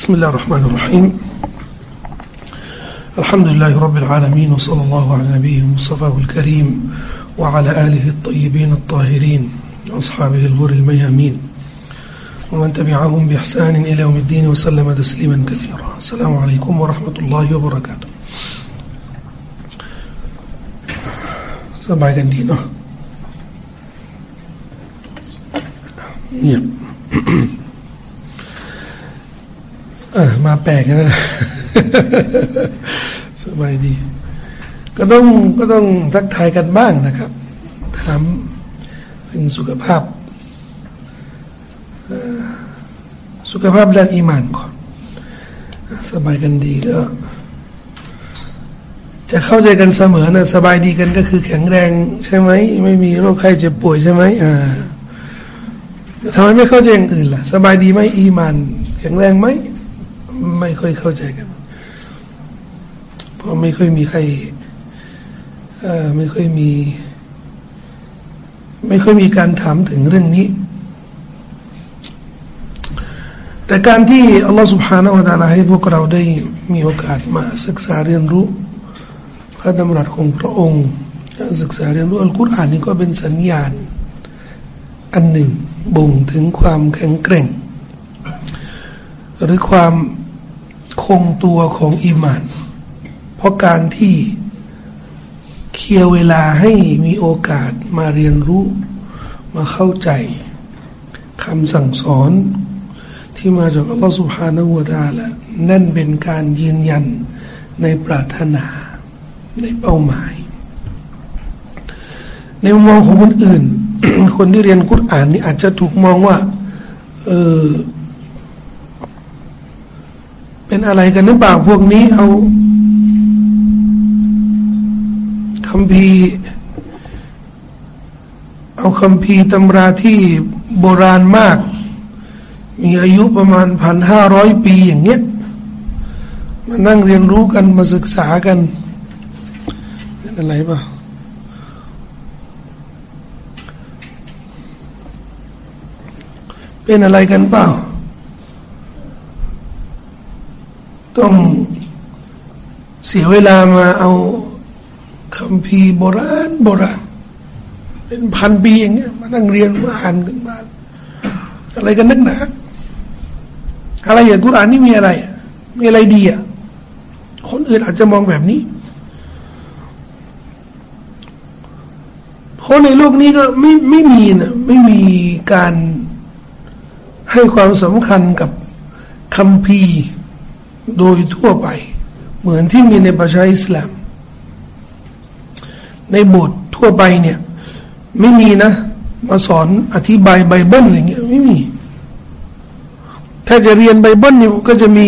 بسم الله الرحمن الرحيم. الحمد لله رب العالمين وصلى الله على نبيه المصطفى الكريم وعلى آله الطيبين الطاهرين وأصحابه الغر الميامين. ومن تبعهم بإحسان إلى يوم الدين وسلم تسليما كثيرا. السلام عليكم ورحمة الله وبركاته. سبع جندينا نعم. เออมาแปลกนะสบายดี ก็ต้องก็ต้องทักทายกันบ้างนะครับ ถามถึงสุขภาพ สุขภาพด้านอีมานก่อน สบายกันดีก็จะเข้าใจกันเสมอนะสบายดีกันก็คือแข็งแรงใช่ไหม ไม่มีโรคไข้เจ็บป่วยใช่ไหมอ่าทำไมไม่เข้าใจอย่างอื่นล่ะ สบายดีไหมอีมาน แข็งแรงไหม ไม่ค่อยเข้าใจกัน เพราะไม่ค่อยมีใครไม่ค่อยมี ไม่ค่อยมีการถามถึงเรื่องนี้ แต่การที่อัลลอฮฺสุบฮานาอัลลอฮให้พวกเราได้มีโอกาสมาศึกษาเรียนรู้ พระดำรัสของพระองค์ศึกษาเรียนรู้อัลกุรอานนี้ก็เป็นสัญญาณ อันหนึ่งบ่งถึงความแข็งแกร่ง หรือความ คงตัวของอีมานเพราะการที่เคียวเวลาให้มีโอกาสมาเรียนรู้ มาเข้าใจคำสั่งสอนที่มาจากอัลลอฮฺสุบฮานาอูตาละนั่นเป็นการยืนยันในปรารถนาในเป้าหมาย ในมุมมองของคนอื่น คนที่เรียนกุรอานนี่อาจจะถูกมองว่า เออ เป็นอะไรกันหรือเปล่าพวกนี้เอาคำพีเอาคำพีตำราที่โบราณมาก มีอายุประมาณพันห้าร้อยปีอย่างเงี้ยมานั่งเรียนรู้กันมาศึกษากันเป็นอะไรป่ะเป็นอะไรกันเปล่า ต้องเสียเวลามาเอาคำพีโบราณโบราณเป็นพันปีอย่างเงี้ยมานั่งเรียนมาอ่านกันมาอะไรกันนักหนาอะไรอย่างกุรานนี่มีอะไร มีอะไรดีอะคนอื่นอาจจะมองแบบนี้เพราะในโลกนี้ก็ไม่ไม่มีนะไม่มีการให้ความสำคัญกับคำพี โดยทั่วไป เหมือนที่มีในประชาอิสลาม ในบททั่วไปเนี่ย ไม่มีนะ มาสอนอธิบายไบเบิลอะไรเงี้ยไม่มี ถ้าจะเรียนไบเบิลเนี่ยก็จะมี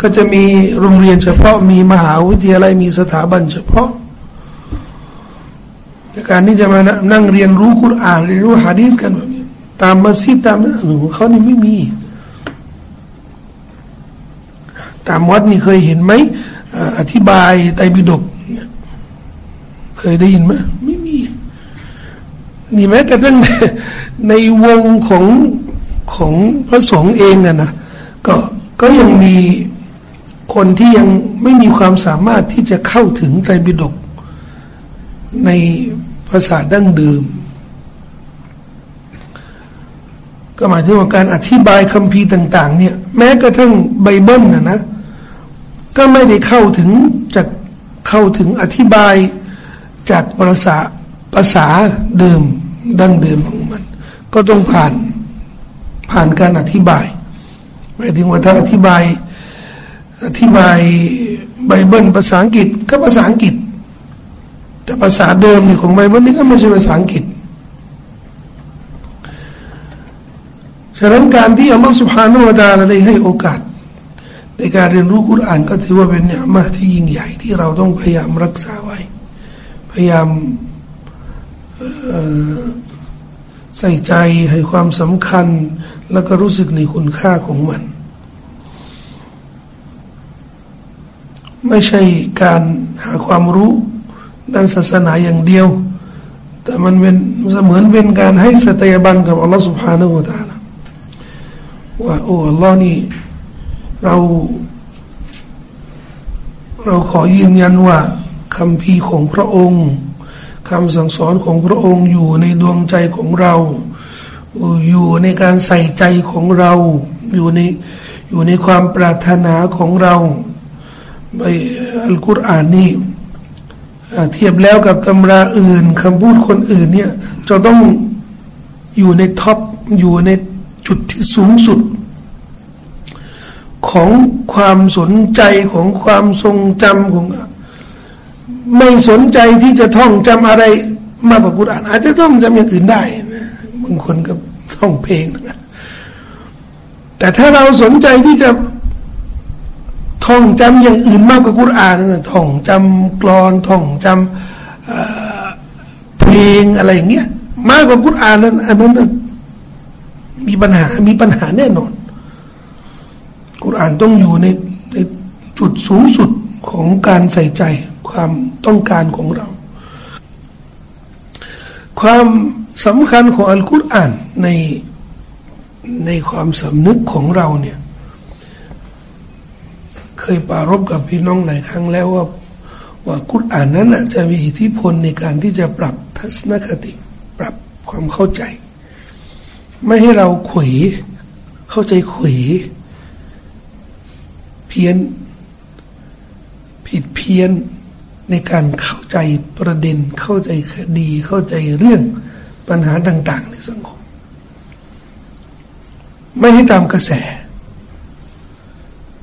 ก็จะมีโรงเรียนเฉพาะมีมหาวิทยาลัยมีสถาบันเฉพาะการที่จะมานั่งเรียนรู้คุรานเรียนรู้ฮะดีษกันแบบนี้ตามมัสยิดตามนั้นหนูเขานี่ไม่มี ตามวัดนี่เคยเห็นไหมอธิบายไตรปิฎกเคยได้ยินไหมไม่มี นี่แม้กระทั่งในวงของของพระสงฆ์เองอะนะก็ก็ยังมีคนที่ยังไม่มีความสามารถที่จะเข้าถึงไตรปิฎกในภาษาดั้งเดิม ก็หมายถึงว่าการอธิบายคำพีต่าง ๆ เนี่ย แม้กระทั่งไบเบิลนะนะ ก็ไม่ได้เข้าถึงจากเข้าถึงอธิบายจากภาษาภาษาเดิมดั้งเดิมของมัน ก็ต้องผ่านผ่านการอธิบายหมายถึงว่าถ้าอธิบาย อธิบายไบเบิลภาษาอังกฤษก็ภาษาอังกฤษ แต่ภาษาเดิมนี่ของไบเบิลนี่ก็ไม่ใช่ภาษาอังกฤษฉะนั้นการที่อัลลอฮฺสุบฮานุวะตาลาได้ให้โอกาส ในการเรียนรู้คุรอานก็ถือว่าเป็นเนื้อมาที่ยิ่งใหญ่ที่เราต้องพยายามรักษาไว้ พยายามใส่ใจให้ความสำคัญ แล้วก็รู้สึกในคุณค่าของมัน ไม่ใช่การหาความรู้ด้านศาสนาอย่างเดียว แต่มันเป็นเหมือนเป็นการให้สตยบันกับอัลลอฮฺสุบฮานตาละว่าโอ้อัลลอฮ์นี่ เรา เราขอยืนยันว่าคำพีของพระองค์คำสั่งสอนของพระองค์อยู่ในดวงใจของเรา อยู่ในการใส่ใจของเราอยู่ในอยู่ในความปรารถนาของเราใบอัลกุรอานนี่เทียบแล้วกับตำราอื่นคำพูดคนอื่นเนี่ยจะต้องอยู่ใน top อยู่ในจุดที่สูงสุด ของความสนใจของความทรงจำของ ไม่สนใจที่จะท่องจำอะไรมากกว่ากุรอานอาจจะต้องจำอย่างอื่นได้นะบางคนก็ท่องเพลงนะแต่ถ้าเราสนใจที่จะท่องจำอย่างอื่นมากกว่ากุรอานนะท่องจำกรอนท่องจำเพลงอะไรอย่างเงี้ยมากกว่ากุรอานนั้นอันนั้นมีปัญหามีปัญหาแน่นอน กุรอานต้องอยู่ในในจุดสูงสุดของการใส่ใจความต้องการของเรา ความสำคัญของอัลกุรอานในในความสำนึกของเราเนี่ย เคยปารบกับพี่น้องหลายครั้งแล้วว่าว่ากุรอานนั้นจะมีอิทธิพลในการที่จะปรับทัศนคติ ปรับความเข้าใจ ไม่ให้เราขวยเข้าใจขวย พี้ยน ผิดเพี้ยนในการเข้าใจประเด็นเข้าใจคดีเข้าใจเรื่องปัญหาต่าง ๆ ในสังคม ไม่ให้ตามกระแส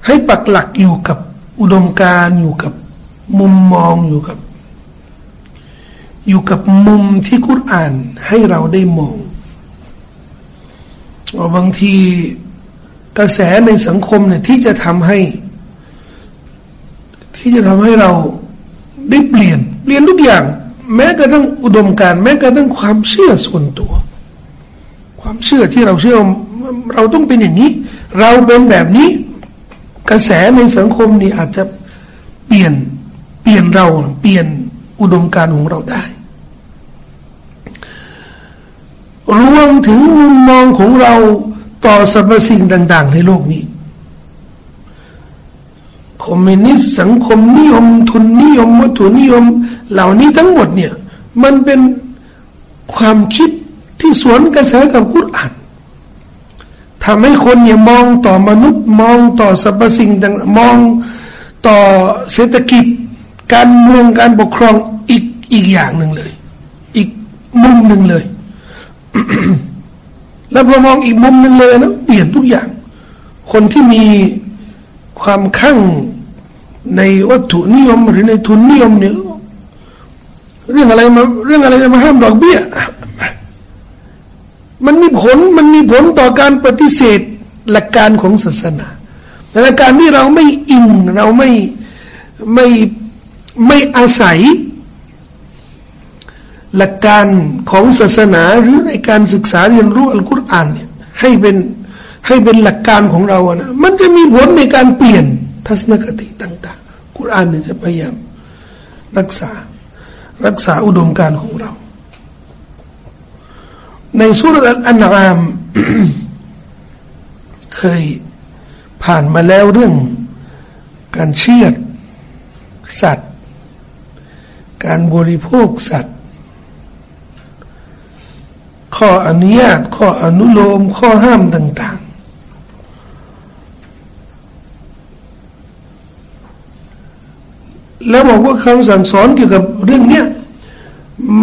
ให้ปักหลักอยู่กับอุดมการอยู่กับมุมมองอยู่กับ อยู่กับมุมที่กุรอ่านให้เราได้มองว่าบางทีกระแสในสังคมเนี่ยที่จะทำให้ ที่จะทำให้เราได้เปลี่ยน เปลี่ยนทุกอย่าง แม้กระทั่งอุดมการแม้กระทั่งความเชื่อส่วนตัว ความเชื่อที่เราเชื่อเราต้องเป็นอย่างนี้ เราเป็นแบบนี้ กระแสในสังคมนี่อาจจะเปลี่ยนเปลี่ยนเราเปลี่ยนอุดมการของเราได้ รวมถึงมุมมองของเราต่อสรรพสิ่งต่าง ๆ ในโลกนี้ คอมมิวนิสต์สังคมนิยม ทุนนิยมวัตถุนิยม เหล่านี้ทั้งหมดเนี่ย มันเป็นความคิดที่สวนกระแสกับกุรอานทำให้คนเนี่ยมองต่อมนุษย์มองต่อสรรพสิ่งต่างมองต่อเศรษฐกิจ การเมืองการปกครองอีกอีกอย่างหนึ่งเลย อีกมุมหนึ่งเลย แล้วพอมองอีกมุมหนึ่งเลยนะเปลี่ยนทุกอย่าง คนที่มีความขั้ง ในวัตถุนิยมหรือในทุนนิยมเนี่ยเรื่องอะไรมาเรื่องอะไรมาห้ามดอกเบี้ย มันมีผลมันมีผลต่อการปฏิเสธหลักการของศาสนาหลักการที่เราไม่อินเราไม่ไม่ไม่อาศัย หลักการของศาสนาหรือในการศึกษาเรียนรู้อัลกุรอานเนี่ยให้เป็นให้เป็นหลักการของเราอะนะมันจะมีผลในการเปลี่ยน ทัศนคติต่าง ๆ กุรอานเนี่ยจะพยายามรักษา รักษาอุดมการของเรา ในสุรอันนาม เคยผ่านมาแล้วเรื่อง การเชื่อสัตว์ การบริโภคสัตว์ ข้ออนุญาต ข้ออนุโลม ข้อห้ามต่าง แล้วบอกว่าคำสั่งสอนเกี่ยวกับเรื่องนี้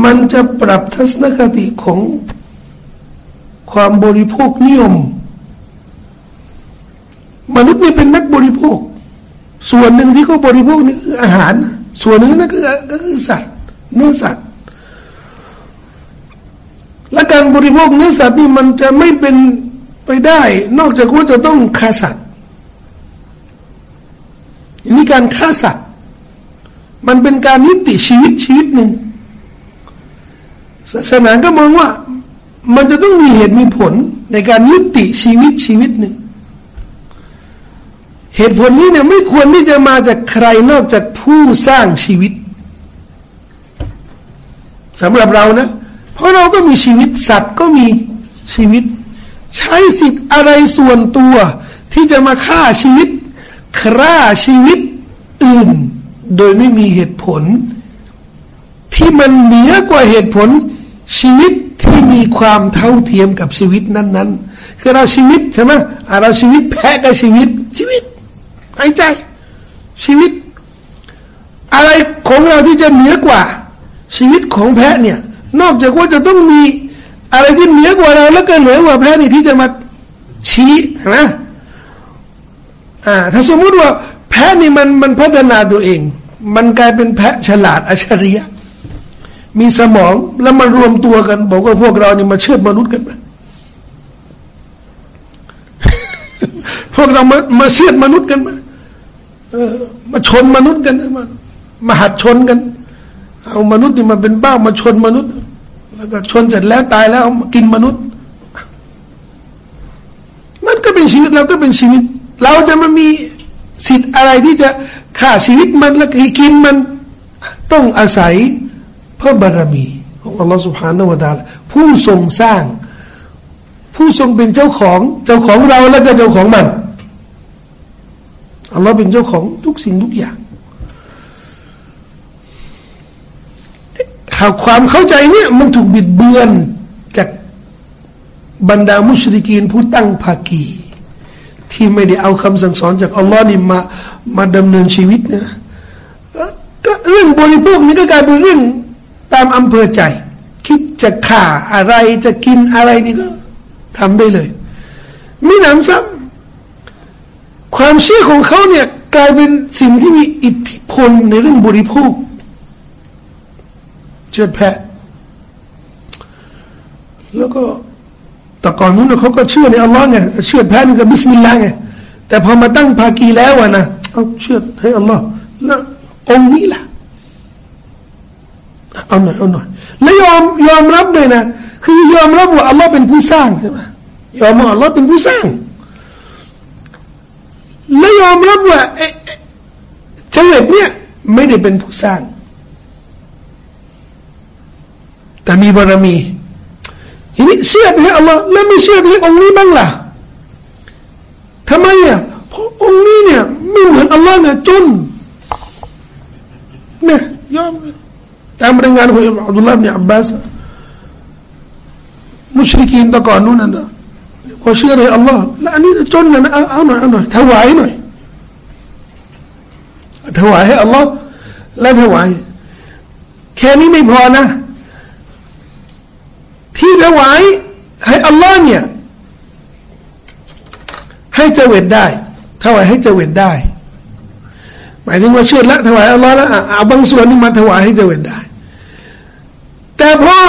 มันจะปรับทัศนคติของความบริโภคนิยม มนุษย์นี่เป็นนักบริโภค ส่วนหนึ่งที่เขาบริโภคนี่คืออาหาร ส่วนหนึ่งนั่นคือก็คือสัตว์เนื้อสัตว์ และการบริโภคเนื้อสัตว์นี่มันจะไม่เป็นไปได้ นอกจากว่าจะต้องฆ่าสัตว์นี่การฆ่าสัตว์ มันเป็นการยุติชีวิตชีวิตหนึ่งศาสนาก็มองว่า มันจะต้องมีเหตุมีผลในการยุติชีวิตชีวิตหนึ่ง เหตุผลนี้เนี่ยไม่ควรที่จะมาจากใครนอกจากผู้สร้างชีวิตสำหรับเรานะ เพราะเราก็มีชีวิตสัตว์ก็มีชีวิต ใช้สิทธิ์อะไรส่วนตัว ที่จะมาฆ่าชีวิตฆ่าชีวิตอื่น โดยไม่มีเหตุผล ที่มันเหนือกว่าเหตุผล ชีวิตที่มีความเท่าเทียมกับชีวิตนั้น ๆ คือเราชีวิตใช่ไหมเราชีวิตแพ้กับชีวิต ชีวิตหายใจ ชีวิต อะไรของเราที่จะเหนือกว่า ชีวิตของแพ้เนี่ย นอกจากว่าจะต้องมีอะไรที่เหนือกว่าเราแล้วก็เหนือกว่าแพ้นี่ที่จะมาชี้นะอ่าถ้าสมมุติว่าแพะนี่มันมันพัฒนาตัวเอง มันกลายเป็นแพะฉลาดอัจฉริยะ มีสมองแล้วมันรวมตัวกัน บอกว่าพวกเรานี่มาเชื่อมนุษย์กันไหมพวกเรามามาเชื่อมนุษย์กันมเออมาชนมนุษย์กันมามาหัดชนกัน เอามนุษย์นี่มาเป็นบ้ามาชนมนุษย์ แล้วก็ชนเสร็จแล้วตายแล้วมากินมนุษย์ มันก็เป็นชีวิตเราก็เป็นชีวิต เราจะมามีสิทธิ์อะไรที่จะ ฆ่าชีวิตมันและกินมัน ต้องอาศัยพระบารมีของอัลลอฮฺสุบฮานาวะตาผู้ทรงสร้าง ผู้ทรงเป็นเจ้าของเจ้าของเราและก็เจ้าของมันอัลลอฮ์เป็นเจ้าของทุกสิ่งทุกอย่างข่าวความเข้าใจเนี่ยมันถูกบิดเบือนจากบรรดามุชริกีนผู้ตั้งภากี ที่ไม่ได้เอาคำสั่งสอนจากอัลลอฮ์นี่มามาดำเนินชีวิตนะก็เรื่องบริโภคนี้ก็กลายเป็นเรื่องตามอำเภอใจ คิดจะฆ่าอะไรจะกินอะไรนี่ก็ทำได้เลยมีหนำซ้ำความเชื่อของเขาเนี่ยกลายเป็นสิ่งที่มีอิทธิพลในเรื่องบริโภคเชือดแพะ แล้วก็ แต่ก่อนนู้นเขาก็เชื่อในอัลลอฮ์ไงเชื่อแพ้นี่ก็บิสมิลลาห์ไงแต่พอมาตั้งภากีแล้วอะนะเอาเชื่อให้อัลลอฮ์แล้วองค์นี้ล่ะเอาหน่อยเอาหน่อยแล้วยอมยอมรับเลยนะคือยอมรับว่าอัลลอฮ์เป็นผู้สร้างใช่ไหมยอมว่าอัลลอฮ์เป็นผู้สร้างและยอมรับว่าเจวิตเนี่ยไม่ได้เป็นผู้สร้าง แต่มีบารมี ทีนี้เชื่อให้อัลลอฮ์แล้วไม่เชื่อให้องค์นี้บ้างล่ะทำไมอะเพราะองค์นี้เนี่ยไม่เหมือนอัลลอฮ์เนี่ยจนเนี่ยยอมตามรายงานของอับดุลลาห์บินอับบาสมุชริกีนตะก่อนนู้นนะพอเชื่อในอัลลอฮ์แล้วอันนี้จนนะเอาหน่อยเอาหน่อยถวายหน่อยถวายให้อัลลอฮ์แล้วถวายแค่นี้ไม่พอนะ ที่ถวายให้อัลลอฮ์เนี่ยให้เจวิตได้ถวายให้เจวิตได้ หมายถึงว่าเชื่อละถวายอัลลอฮ์แล้วเอาบางส่วนนี่มาถวายให้เจวิตได้ แต่เพราะ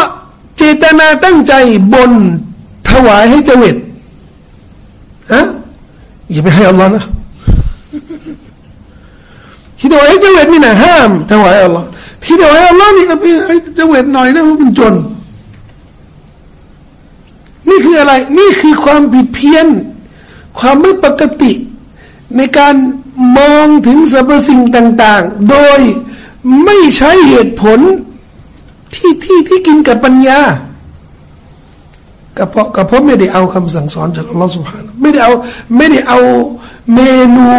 เจตนาตั้งใจบนถวายให้เจวิตฮะอย่าไปให้อัลลอฮ์นะที่ถวายให้เจวิตนี่นะห้ามถวายอัลลอฮ์ที่ถวายอัลลอฮ์นี่ก็ไปให้เจวิตหน่อยนะมันจน นี่คืออะไร นี่คือความผิดเพี้ยน ความไม่ปกติ ในการมองถึงสรรพสิ่งต่าง ๆ โดยไม่ใช้เหตุผลที่ที่ที่กินกับปัญญาก็เพาะก็เพราะไม่ได้เอาคำสั่งสอนจากอัลลอฮฺสุบฮานไม่ได้เอาไม่ได้เอาเมนู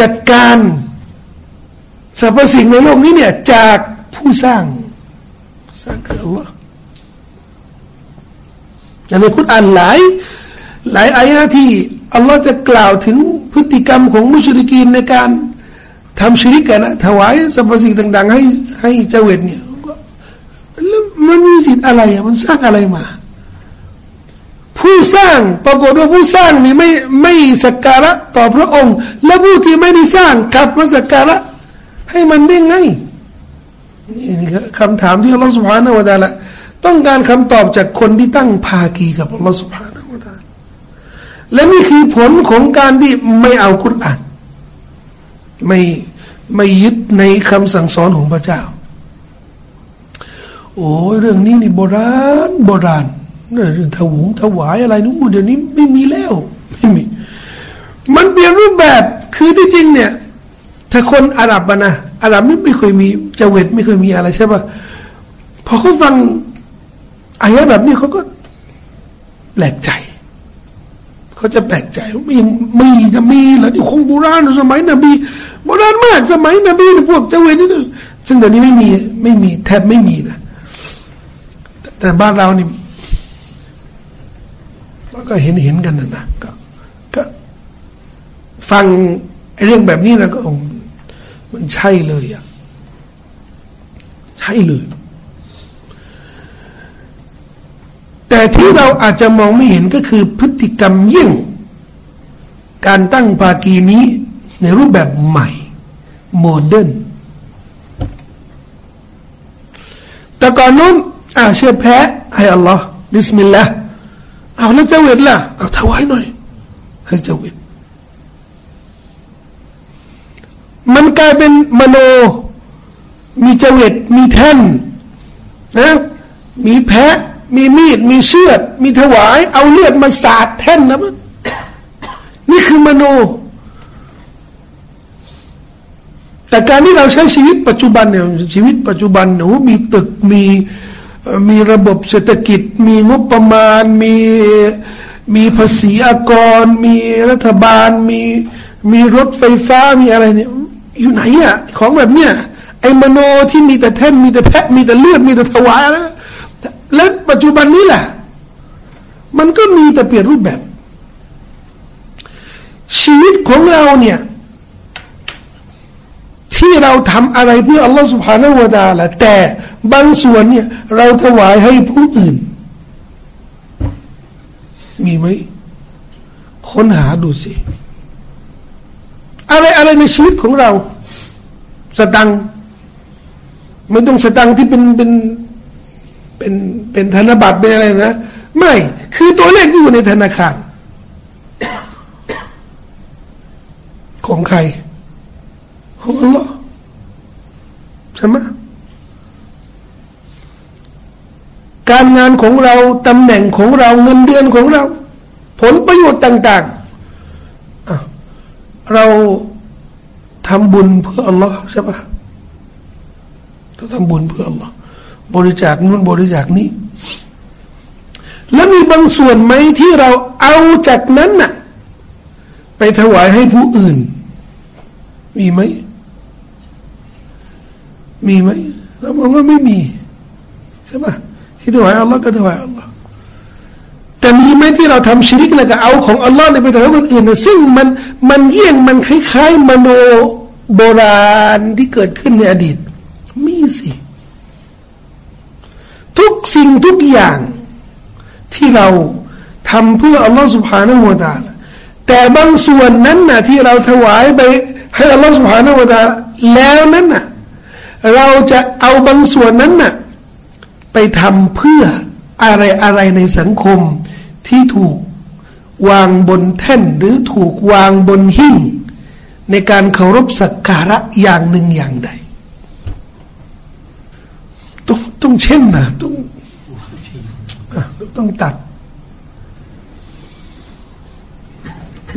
จัดการสรรพสิ่งในโลกนี้เนี่ยจากผู้สร้างสร้างคืออัลลอฮ์ อย่างในคุตอานหลาย หลายอายะที่อัลลอฮ์จะกล่าวถึงพฤติกรรมของมุชริกีนในการทำชีริกันนะถวายสรรพสิ่งต่าง ๆ ให้ให้เจวิตเนี่ยแล้วมันมีสิทธิ์อะไรมันสร้างอะไรมา ผู้สร้างปรากฏว่าผู้สร้างนี่ไม่ไม่สักการะต่อพระองค์ และผู้ที่ไม่ได้สร้างกลับมาสักการะให้มันได้ไงนี่คำถามที่อัลลอฮฺสุบฮานะวะตาละ ต้องการคำตอบจากคนที่ตั้งภากีกับอัลลอฮฺสุบฮานาอัลลอฮและนี่คือผลของการที่ไม่เอาคุรานไม่ไม่ยึดในคำสั่งสอนของพระเจ้า โอ้เรื่องนี้นี่โบราณโบราณเรื่องถวงถวายอะไรนู้นเดี๋ยวนี้ไม่มีแล้วไม่มี มันเปลี่ยนรูปแบบคือที่จริงเนี่ย ถ้าคนอาหรับนะอาหรับไม่ไม่เคยมีเจเวตไม่เคยมีอะไรใช่ปะพอเขาฟัง อายะแบบนี้เขาก็แปลกใจ เขาจะแปลกใจว่ามีมีจะมีเหรอที่คงโบราณสมัยนบีโบราณมากสมัยนบีพวกเจ้าเวนี่นะซึ่งตอนนี้ไม่มีไม่มีแทบไม่มีนะแต่บ้านเรานี่ก็เห็นเห็นกันนะนะก็ก็ฟังเรื่องแบบนี้แล้วก็มันใช่เลยอะใช่เลย แต่ที่เราอาจจะมองไม่เห็นก็คือพฤติกรรมยิ่ง การตั้งภากีนี้ในรูปแบบใหม่ modern แต่ก่อนนู้นอ่าเชือดแพะให้อัลลอฮ์บิสมิลลาห์เอาแล้วเจ้าเวทล่ะเอาถวายหน่อยให้เจ้าเวทมันกลายเป็นมโน มีเจว็ดมีแท่นนะมีแพะ มีมีด มีเชือดมีถวาย เอาเลือดมาสาดแท่นนะมันนี่คือมโน แต่การที่เราใช้ชีวิตปัจจุบันเนี่ยชีวิตปัจจุบันเนี่ยมีตึกมีมีระบบเศรษฐกิจ มีงบประมาณ มีมีภาษีอากร มีรัฐบาล มีมีรถไฟฟ้ามีอะไรเนี่ยอยู่ไหนอะของแบบเนี้ยไอ้มโนที่มีแต่แท่นมีแต่แพะมีแต่เลือดมีแต่ถวายแล้ว แล้วปัจจุบันนี้แหละ มันก็มีแต่เปลี่ยนรูปแบบ ชีวิตของเราเนี่ย ที่เราทำอะไรเพื่ออัลลอฮฺสุบฮานาวะตาละแต่บางส่วนเนี่ย เราถวายให้ผู้อื่น มีไหมค้นหาดูสิ อะไรอะไรในชีวิตของเรา สตัง ไม่ต้องสตังที่เป็นเป็น เป็นเป็นธนบัตรเป็นอะไรนะ ไม่คือตัวเลขที่อยู่ในธนาคาร ของใครของอัลลอฮ์ใช่ไหมการงานของเราตำแหน่งของเราเงินเดือนของเรา ผลประโยชน์ต่างๆเราทำบุญเพื่ออัลลอฮ์ใช่ปะเราทำบุญเพื่ออัลลอฮ์ บริจาคนู่นบริจาคนี้ แล้วมีบางส่วนไหมที่เราเอาจากนั้นน่ะ ไปถวายให้ผู้อื่น มีไหม มีไหมเราบอกว่าไม่มีใช่ปะที่ถวายอัลลอฮ์ก็ถวายอัลลอฮ์แต่มีไหมที่เราทำชิริกแล้วก็เอาของอัลลอฮ์ไปถวายคนอื่นนะซึ่งมันมันเยี่ยงมันคล้ายๆ มโนโบราณที่เกิดขึ้นในอดีต มีสิ ทุกสิ่งทุกอย่าง ที่เราทำเพื่ออัลลอฮ์สุบฮานาหัวตาแต่บางส่วนนั้นนะที่เราถวายไปให้อัลลอฮ์สุบฮานาหัวตาแล้วนั้นนะเราจะเอาบางส่วนนั้นนะไปทำเพื่ออะไรอะไรในสังคมที่ถูกวางบนแท่นหรือถูกวางบนหิ้งในการเคารพสักการะอย่างหนึ่งอย่างใด ต้องเช่นนะต้องต้องตัด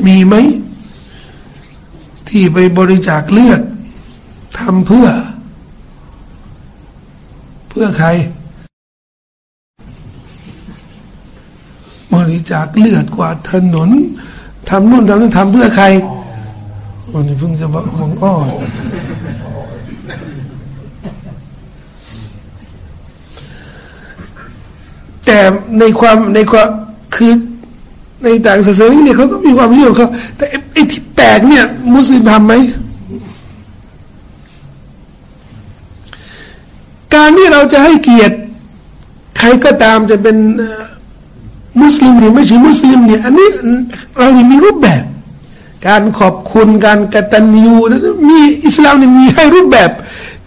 มีไหม ที่ไปบริจาคเลือดทำเพื่อ เพื่อใคร บริจาคเลือดกว่าถนนทำนู่นทำนี่ทำเพื่อใครวันนี้เพิ่งจะบอกมองอ้อ แต่ในความในความคือในต่างศาสนาเนี่ยเขาก็มีความเชื่อเขาแต่ไอ้ที่แปลกเนี่ย มุสลิมทำไหมการที่เราจะให้เกียรติ ใครก็ตามจะเป็นมุสลิมหรือไม่ใช่มุสลิมเนี่ยอันนี้เรามีรูปแบบ การขอบคุณการกตัญญูมีอิสลามเนี่ยมีให้รูปแบบ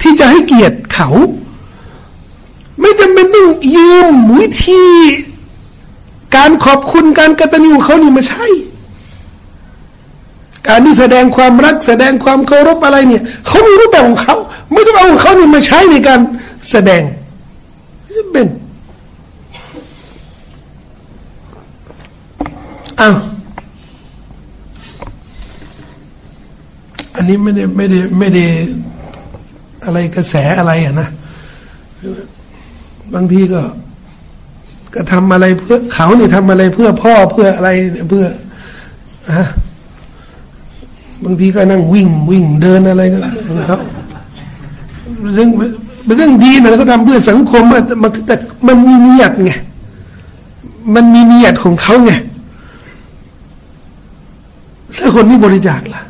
ที่จะให้เกียรติเขา ไม่จำเป็นต้องยืมวิธีการขอบคุณการกตัญญูเขานี่มาใช่ การที่แสดงความรักแสดงความเคารพอะไรเนี่ยเขามีรูปแบบของเขาไม่ต้องเอาเขานี่มาใช้ในการแสดงไม่เป็นอ้าวอันนี้ไม่ได้ไม่ได้ไม่ได้อะไรกระแสอะไรอะนะ บางทีก็ ก็ทำอะไรเพื่อเขาเนี่ยทำอะไรเพื่อพ่อเพื่ออะไรเพื่ออะบางทีก็นั่งวิ่งวิ่งเดินอะไรกันของเขาเรื่องเป็นเรื่องดีนะเขาทำเพื่อสังคมมันแต่มันมีเนียดไงมันมีเนียดของเขาไงถ้าคนที่บริจาคล่ะ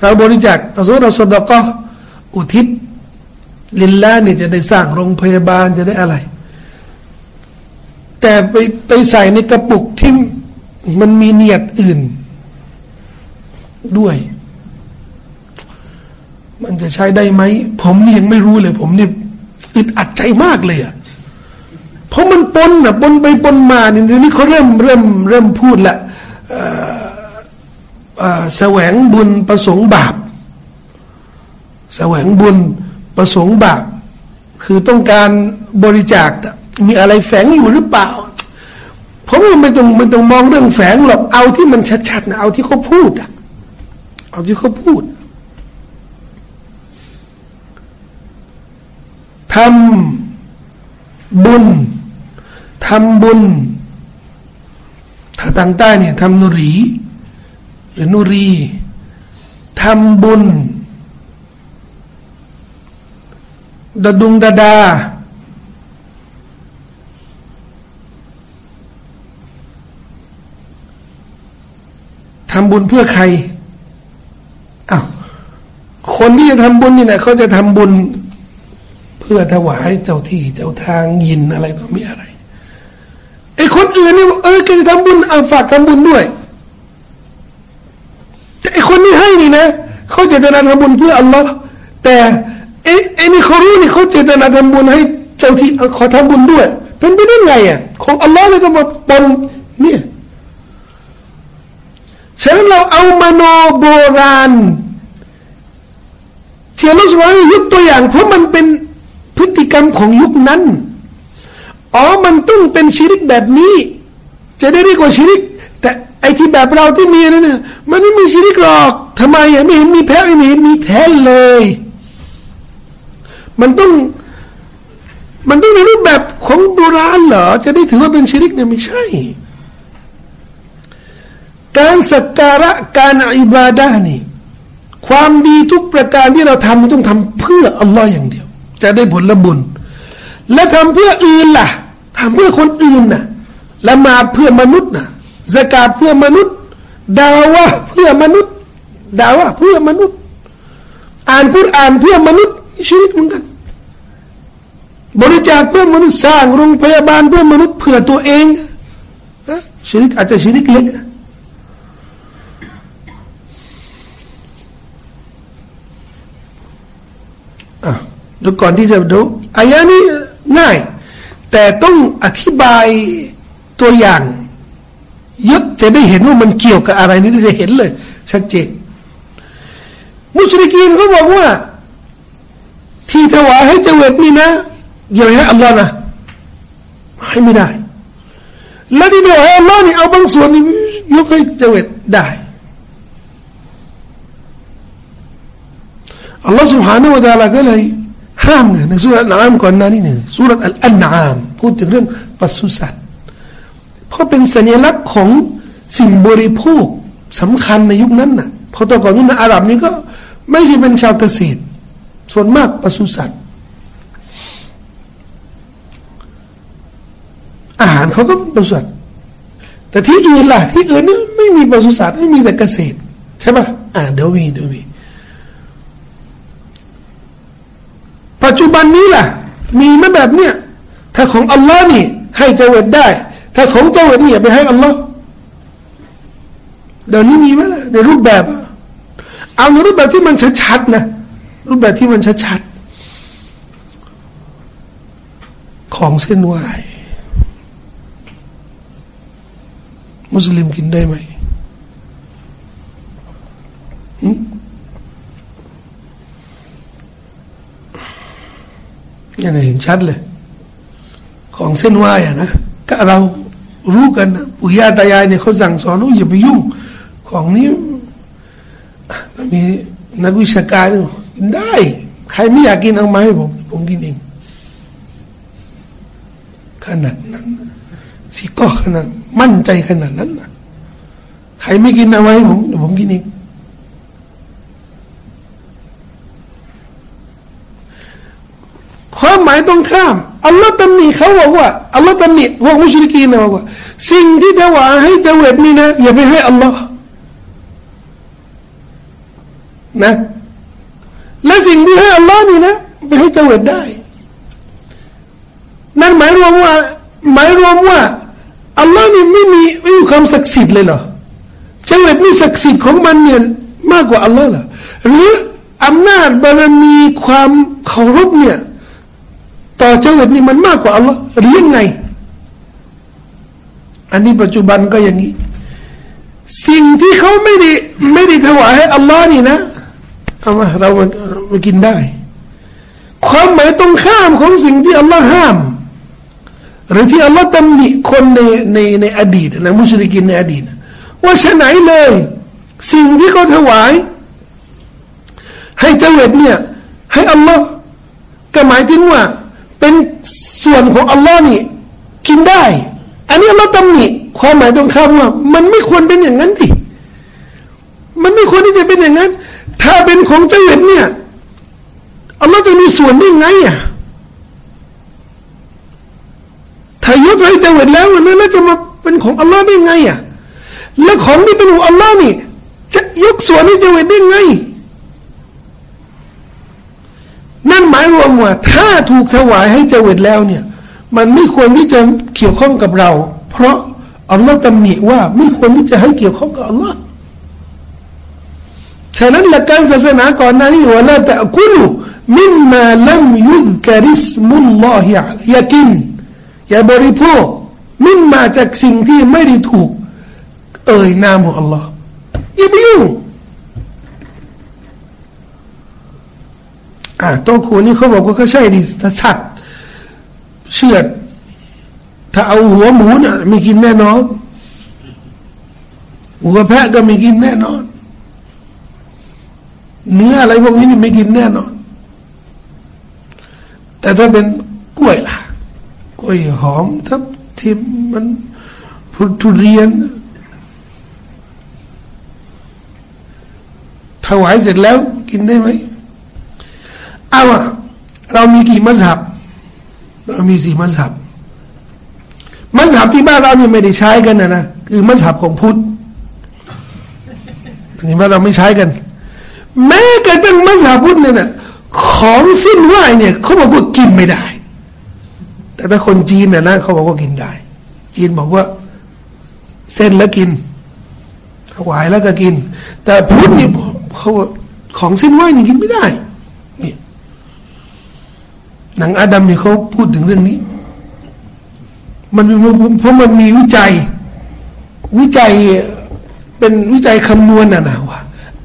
เราบริจาคเอาสมมติเราสดก็ อุทิศ ลินละเนี่ยจะได้สร้างโรงพยาบาลจะได้อะไร แต่ไปไปใส่ในกระปุกที่มันมีเนียดอื่น ด้วย มันจะใช้ได้ไหม ผมนี่ยังไม่รู้เลย ผมนี่อึดอัดใจมากเลยอะเพราะมันปนอะปนไปปนมาเนี่ยนี่เขาเริ่มเริ่มเริ่มพูดละแสวงบุญประสงค์บาป แสวงบุญประสงค์บาปคือต้องการบริจาคมีอะไรแฝงอยู่หรือเปล่า เพราะว่าไม่ต้องไม่ต้องมองเรื่องแฝงหรอกเอาที่มันชัดๆนะเอาที่เขาพูดอะเอาที่เขาพูดทำบุญทำบุญ ถ้าต่างใต้เนี่ยทำนุรี หรือนุรีทำบุญ ดดุงดาดา ทำบุญเพื่อใครอ้าวคนที่จะทำบุญนี่นะเขาจะทำบุญ เพื่อถวายเจ้าที่เจ้าทางยินอะไรก็มีอะไรไอ้คนอื่นนี่เออแกจะทำบุญเอาฝากทำบุญด้วย แต่ไอ้คนนี้ให้นี่นะเขาจตนาทำบุญเพื่ออัลลอฮ์แต่ ไอ้ไอ้นี่เขารู้นี่เขาเจตนาทำบุญให้เจ้าที่ขอทำบุญด้วย เป็นไปได้ไงอะของอัลลอฮ์เลยก็มาปนเนี่ยฉะนั้นเราเอามโนโบราณที่อัลลอฮฺสุบฮายกตัวอย่าง เพราะมันเป็นพฤติกรรมของยุคนั้นอ๋อมันต้องเป็นชีริกแบบนี้ จะได้เรียกว่าชีริก แต่ไอที่แบบเราที่มีนั่นน่ะมันไม่มีชีริกหรอกทำไมอะไม่เห็นมีแพ้ไม่เห็นมีแท้เลย มันต้อง มันต้องในรูปแบบของโบราณเหรอ จะได้ถือว่าเป็นชีริกเนี่ยไม่ใช่ การสักการะการอิบาดานี่ ความดีทุกประการที่เราทำมันต้องทำเพื่ออัลลอฮ์อย่างเดียว จะได้ผละบุญ และทำเพื่ออื่นล่ะทำเพื่อคนอื่นน่ะละมาเพื่อมนุษย์น่ะสกาดเพื่อมนุษย์ดาวะเพื่อมนุษย์ดาวะเพื่อมนุษย์ อ่านกุรอ่านเพื่อมนุษย์ ชีวิตเหมือนกัน บริจาคเพื่อมนุษย์สร้างโรงพยาบาลเพื่อมนุษย์เพื่อตัวเองชีวิตอาจจะชีวิตเล็กดูก่อนที่จะดูอายะนี้ง่าย แต่ต้องอธิบายตัวอย่างเยอะจะได้เห็นว่ามันเกี่ยวกับอะไรนี่จะเห็นเลย ชัดเจนมุชริกีนเขาบอกว่า ที่ถวายให้เจวิตนี่นะอย่าให้อัลลอฮ์นะให้ไม่ได้ และที่ถวายอัลลอฮ์นี่เอาบางส่วนนี่ยกให้เจวิตได้อัลลอฮ์ سبحانه และ تعالى ก็เลยห้ามในสุรษอันอามก่อนหน้านี้เนี่ยสุรษอันอามพูดถึงเรื่องปศุสัตว์เพราะเป็นสัญลักษณ์ของสิ่งบริโภคสำคัญในยุคนั้นน่ะเพราะตัวก่อนนู้นอาหรับนี่ก็ไม่ใช่เป็นชาวเกษตร ส่วนมากปศุสัตว์ อาหารเขาก็ปศุสัตว์ แต่ที่อื่นล่ะ ที่อื่นนี่ไม่มีปศุสัตว์ไม่มีแต่เกษตร ใช่ปะอ่าเดี๋ยวมีเดี๋ยวมี ปัจจุบันนี้ล่ะ มีไหมแบบเนี้ยถ้าของอัลลอฮ์นี่ ให้เจวิตได้ ถ้าของเจวิตนี่ไปให้อัลลอฮ์เดี๋ยวนี้มีไหมล่ะในรูปแบบ เอาในรูปแบบที่มันชัดๆนะ รูปแบบที่มันชัดๆ ของเส้นไหวมุสลิมกินได้ไหมนี่เห็นชัดเลย ของเส้นไหวอะนะก็เรารู้กันนะปู่ย่าตายายเนี่ยเขาสั่งสอนว่าอย่าไปยุ่ง ของนี้มีนักวิชาการ ได้ ใครไม่อยากกินเอามาให้ผม ผมกินเอง ขนาดนั้นสิก็ขนาดมั่นใจขนาดนั้นนะใครไม่กินเอาไว้ผมเดี๋ยวผมกินเองความหมายตรงข้ามอัลลอฮ์ตำหนิเขาบอกว่าอัลลอฮ์ตำหนิพวกมุชลิกีนบอกว่า สิ่งที่ถวายให้เจวิตนี่นะ อย่าไปให้อัลลอฮ์นะ และสิ่งที่ให้อัลลอฮ์นี่นะไปให้เจวิตได้ นั่นหมายรวมว่า หมายรวมว่าอัลลอฮ์นี่ไม่มีไม่มีความศักดิ์สิทธิ์เลยเหรอเจวิตนี่ศักดิ์สิทธิ์ของมันเนี่ยมากกว่าอัลลอฮ์เหรอหรืออำนาจบารมีความเคารพเนี่ย ต่อเจ้าแบบนี้มันมากกว่าอัลลอฮ์หรือยังไง อันนี้ปัจจุบันก็อย่างนี้ สิ่งที่เขาไม่ได้ไม่ได้ถวายให้อัลลอฮ์นี่นะ เอามาเรามากินได้ ความหมายตรงข้ามของสิ่งที่อัลลอฮ์ห้าม หรือที่อัลลอฮ์ตำหนิคนในในในอดีตนะมุชลิกินในอดีต ว่าฉะไหนเลย สิ่งที่เขาถวาย ให้เจวิตเนี่ย ให้อัลลอฮ์ก็หมายถึงว่า เป็นส่วนของอัลลอฮ์นี่กินได้ อันนี้เราตำหนิความหมายตรงข้ามว่า มันไม่ควรเป็นอย่างนั้นที่มันไม่ควรที่จะเป็นอย่างนั้น ถ้าเป็นของเจ้าเวทเนี่ยอัลลอฮ์จะมีส่วนได้ไงอะถ้ายกให้เจ้าเวทแล้วนั้นแล้วจะมาเป็นของอัลลอฮ์ได้ไงอะและของที่เป็นของอัลลอฮ์นี่ จะยกส่วนให้เจ้าเวทได้ไงนั่นหมายรวมว่า ถ้าถูกถวายให้เจวิตแล้วเนี่ย มันไม่ควรที่จะเกี่ยวข้องกับเรา เพราะอัลลอฮ์ตำหนิว่าไม่ควรที่จะให้เกี่ยวข้องกับอัลลอฮ์ ฉะนั้นหลักการศาสนาก่อนหน้านี้ว่าละตะกุลมิมมาลัมยุดกริสมุลลอฮิอย่ากิน อย่าบริโภคมิมมาจากสิ่งที่ไม่ได้ถูก เอ่ยนามของอัลลอฮ์อย่าไปยุ่งอ่าโต๊ะครูนี่เขาบอกว่าก็ใช่ดิถ้าสัตว์เชือด ถ้าเอาหัวหมูเนี่ยไม่กินแน่นอน หัวแพะก็ไม่กินแน่นอน เนื้ออะไรพวกนี้นี่ไม่กินแน่นอน แต่ถ้าเป็นกล้วยล่ะ กล้วยหอมทับทิมมันทุเรียนถวายเสร็จแล้วกินได้ไหมเอาอะเรามีกี่มัสฮับ เรามีสี่มัสฮับ มัสฮับที่บ้านเราเนี่ยไม่ได้ใช้กันนะนะคือมัสฮับของพุทธอันนี้บ้านเราไม่ใช้กัน แม้กระทั่งมัสฮับพุทธเนี่ยนะของสิ้นไหวเนี่ยเขาบอกว่ากินไม่ได้ แต่ถ้าคนจีนเนี่ยนะเขาบอกว่ากินได้ จีนบอกว่า เส้นแล้วกินถวายแล้วก็กิน แต่พุทธนี่เขาของสิ้นไหวนี่กินไม่ได้หนังอาดัมเนี่ยเขาพูดถึงเรื่องนี้ มันเพราะมันมีวิจัย วิจัยเป็นวิจัยคำนวณน่ะนะว่า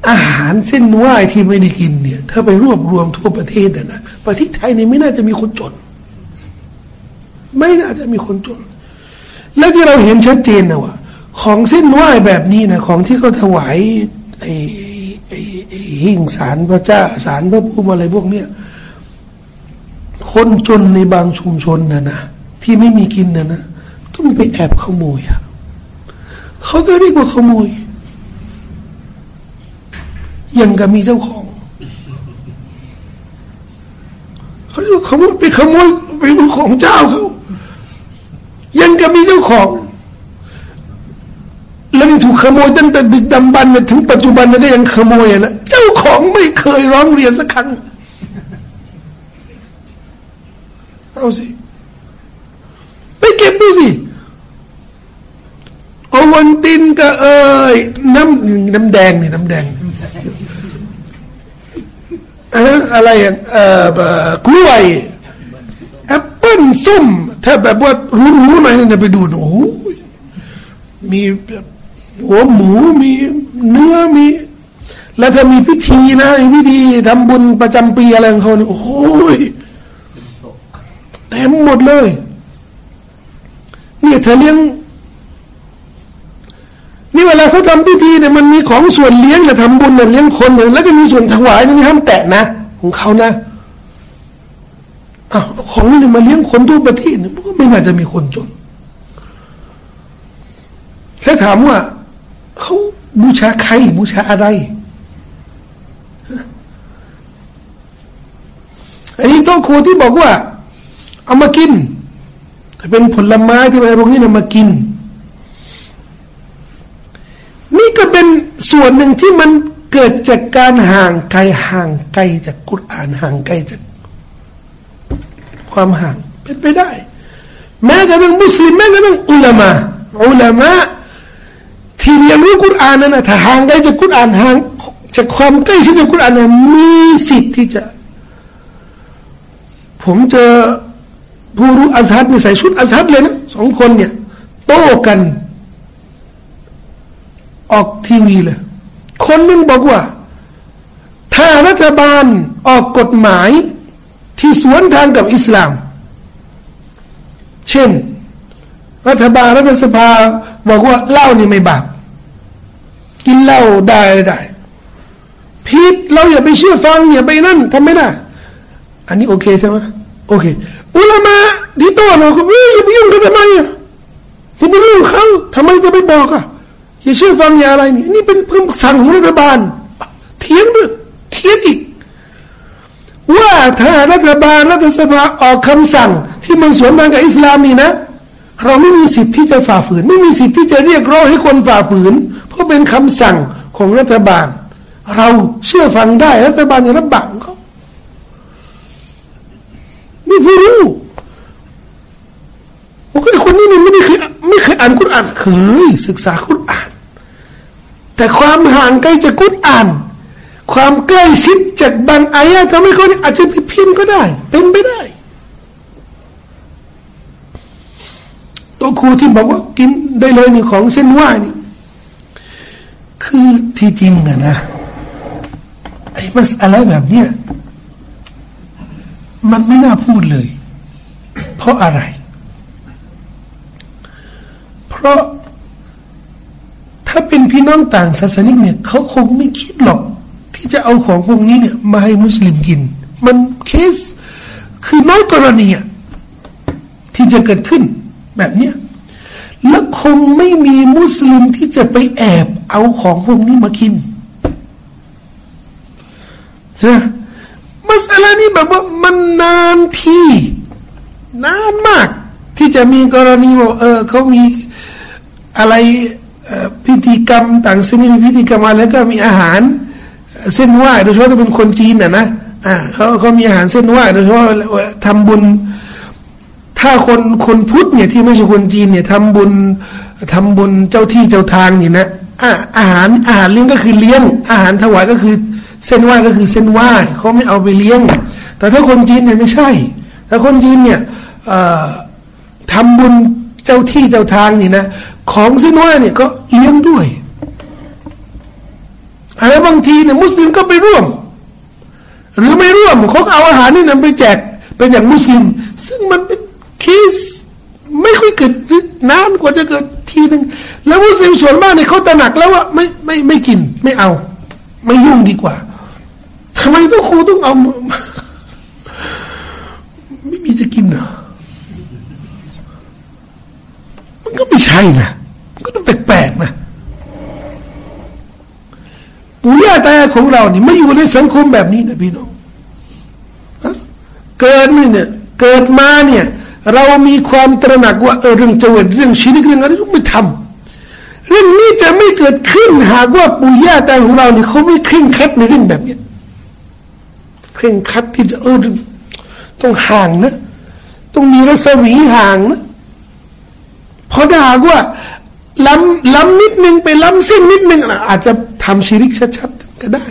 อาหารเส้นไหวที่ไม่ได้กินเนี่ย ถ้าไปรวบรวมทั่วประเทศนะประเทศไทยเนี่ยไม่น่าจะมีคนจน ไม่น่าจะมีคนจน และที่เราเห็นชัดเจนนะว่าของเส้นไหวแบบนี้นะของที่เขาถวายไอ้ไอ้หิ่งสารพระเจ้าสารพระภูมิอะไรพวกเนี้ยคนจนในบางชุมชนนะนะที่ไม่มีกินนะนะต้องไปแอบขโมยอะเขาก็เรียกว่าขโมย ยังกับมีเจ้าของเขาเรียกขโมยไปขโมยไปดูของเจ้าเขายังกับมีเจ้าของแล้วนี่ถูกขโมยตั้งแต่ดึกดำบรรพ์ถึงปัจจุบันก็ยังขโมยนะเจ้าของไม่เคยร้องเรียนสักครั้งเอาสิไปเก็บดูสิโอวันตินก็เอ้ยน้ำน้ำแดงนี่น้ำแดง อะไรอะกล้วยแอปเปิ้ลส้ม ถ้าแบบว่ารู้ๆหน่อยเนี่ยไปดูโอ้โหมีหัวหมูมีเนื้อมี แล้วถ้ามีพิธีนะพิธีทำบุญประจำปีอะไรของเขาเนี่ยโอ้โหเต็มหมดเลยนี่เธอเลี้ยงนี่เวลาเขาทำพิธีเนี่ยมันมีของส่วนเลี้ยงจะทำบุญเนี่ยเลี้ยงคนเนี่ยแล้วก็มีส่วนถวายนี่ห้ามแตะนะ ของเขานะอ้าวของนี่มาเลี้ยงคนทั่วประเทศเนี่ก็ไม่น่าจะมีคนจน แล้วถามว่าเขาบูชาใครบูชาอะไร อันนี้โต๊ะครัวที่บอกว่า เอามากินเป็นผลไม้ที่อะไรพวกนี้นำมากิน นี่ก็เป็นส่วนหนึ่งที่มัน เกิดจากการห่างไกลห่างไกลจากกุรอานห่างไกลจากความห่างเป็นไปได้ แม้กระทั่งมุสลิมแม้กระทั่งอุลามะอุลามะที่เรียนรู้กุรอานนั้นถ้าห่างไกลจากกุรอานห่างจากความใกล้ชิดกับกุรอานมีสิทธิ์ที่จะ ผมเจอผู้รู้อาซัดเนี่ยใส่ชุดอาซัดเลยนะสองคนเนี่ย โต้กัน ออกทีวีเลย คนนึงบอกว่า ถ้ารัฐบาลออกกฎหมายที่สวนทางกับอิสลาม เช่น รัฐบาลรัฐสภาบอกว่าเหล้านี่ไม่บาปกินเหล้าได้ได้ผิดเราอย่าไปเชื่อฟังอย่าไปนั่นทำไม่ได้ อันนี้โอเคใช่ไหมโอเค อุลามะที่โต้เราก็ไม่อย่าไปยุ่งกันทำไมอะที่เป็นเรื่งเขาทำไมจะไปบอกอะ อย่าเชื่อฟังอย่าอะไรนี่นี่เป็นเพิ่งสั่งของรัฐบาลเทียงด้วยเทียงอีก ว่าถ้ารัฐบาลรัฐสภาออกคำสั่ง ที่มันสวนทางกับอิสลามนี่นะ เราไม่มีสิทธิ์ที่จะฝ่าฝืน ไม่มีสิทธิ์ที่จะเรียกร้องให้คนฝ่าฝืน เพราะเป็นคำสั่งของรัฐบาล เราเชื่อฟังได้ รัฐบาลจะรับบังเขานี่ผู้รู้โอ้ยคนนี้นี่ไม่ได้เคยไม่เคยอ่านกุรอานเคยศึกษากุร แต่ความห่างไกลจากกุรอาน ความใกล้ชิดจากบางอายะทำให้เขาอาจจะผิดเพี้ยนก็ได้ เป็นไปได้ตัวครูที่บอกว่ากินได้เลยนี่ของเส้นไหว้นี่ คือที่จริงอะนะไอ้มัสอะไรแบบเนี้ยมันไม่น่าพูดเลย เพราะอะไร เพราะ ถ้าเป็นพี่น้องต่างศาสนิกเนี่ยเขาคงไม่คิดหรอก ที่จะเอาของพวกนี้เนี่ยมาให้มุสลิมกิน มันเคส คือน้อยกรณีที่จะเกิดขึ้นแบบเนี้ยแล้วคงไม่มีมุสลิมที่จะไปแอบเอาของพวกนี้มากินใช่มัสลานี้แบบว่ามันนานที่นานมาก ที่จะมีกรณีว่าเออเขามีอะไร พิธีกรรมต่างชนิดมีพิธีกรรมอะไรก็มีอาหาร เส้นไหว้โดยเฉพาะถ้าเป็นคนจีนน่ะนะอ่าเขาเขามีอาหารเส้นไหว้โดยเฉพาะทำบุญ ถ้าคนคนพุทธเนี่ยที่ไม่ใช่คนจีนเนี่ยทำบุญทำบุญเจ้าที่เจ้าทางนี่นะอาอาหารอาหารเลี้ยงก็คือเลี้ยง อาหารถวายก็คือเส้นไหว้ก็คือเส้นไหว้เขาไม่เอาไปเลี้ยง แต่ถ้าคนจีนเนี่ยไม่ใช่ ถ้าคนจีนเนี่ยทำบุญ เจ้าที่เจ้าทางนี่นะ ของเส้นไหว้เนี่ยก็เลี้ยงด้วยแล้วบางทีเนี่ยมุสลิมก็ไปร่วม หรือไม่ร่วมเขาเอาอาหารนี่นำไปแจกเป็นอย่างมุสลิม ซึ่งมันเป็นเคสไม่ค่อยเกิดนานกว่าจะเกิดทีหนึ่งแล้วมุสลิมส่วนมากเนี่ยเขาตระหนักแล้วว่าไม่ไม่ไม่กินไม่เอา ไม่ยุ่งดีกว่าทำไมต้องครูต้องเอา ไม่มีจะกินเหรอมัน ก็ไม่ใช่นะก็ต้องแปลกๆนะปู่ย่าตายายของเรานี่ไม่อยู่ในสังคมแบบนี้นะพี่น้องเกิดนี่เนี่ยเกิดมาเนี่ย เรามีความตระหนักว่าเออเรื่องจวิตเรื่องชีวิตเรื่องอะไรต้องไม่ทำเรื่องนี้จะไม่เกิดขึ้นหากว่าปู่ย่าตายของเราเนี่ยเขาไม่เคร่งครัดในเรื่องแบบนี้เคร่งคัดที่จะเออต้องห่างนะ ต้องมีรัศมีห่างนะ พราะถ้าหากว่าล้ำล้ำนิดนึงไปล้ำเส้นนิดนึงอาจจะทำชีริกชัดๆก็ได้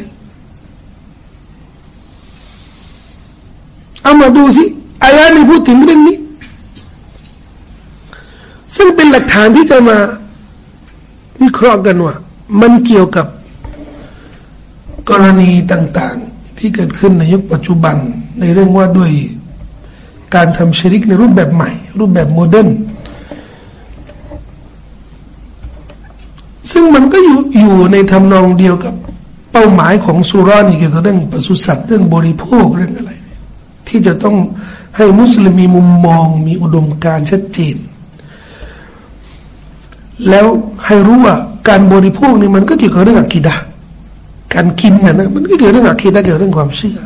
เอามาดูสิอายะนี้พูดถึงเรื่องนี้ ซึ่งเป็นหลักฐานที่จะมาวิเคราะห์กันว่า มันเกี่ยวกับกรณีต่างๆ ที่เกิดขึ้นในยุคปัจจุบัน ในเรื่องว่าด้วยการทำชริกในรูปแบบใหม่ รูปแบบ modern ซึ่งมันก็อยู่อยู่ในทำนองเดียวกับเป้าหมายของสุรานี่เกี่ยวกับเรื่องปศุสัตว์เรื่องบริโภคเรื่องอะไร ที่จะต้องให้มุสลิมมีมุมมองมีอุดมการชัดเจน แล้วให้รู้ว่าการบริโภคนี่มันก็เกี่ยวกับเรื่องอักีดะการกินนะนะมันก็เกี่ยวกับเรื่องอักีดะเกี่ยวกับเรื่องความเชื่อ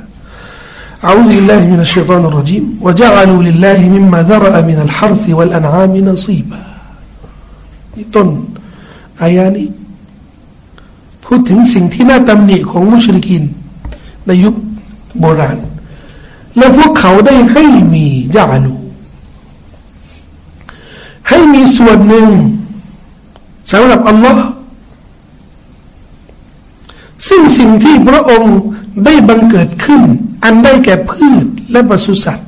أعوذ بالله من الشيطان الرجيم وجعلوا لله مما ذرأ من الحرث والأنعام نصيبا นี่ต้น อายานี้พูดถึงสิ่งที่น่าตำหนิของมุชริกิน ในยุคโบราณ และพวกเขาได้ให้มียาลูให้มีส่วนหนึ่งสำหรับอัลลอฮ์ซึ่งสิ่งที่พระองค์ได้บังเกิดขึ้น อันได้แก่พืชและปศุสัตว์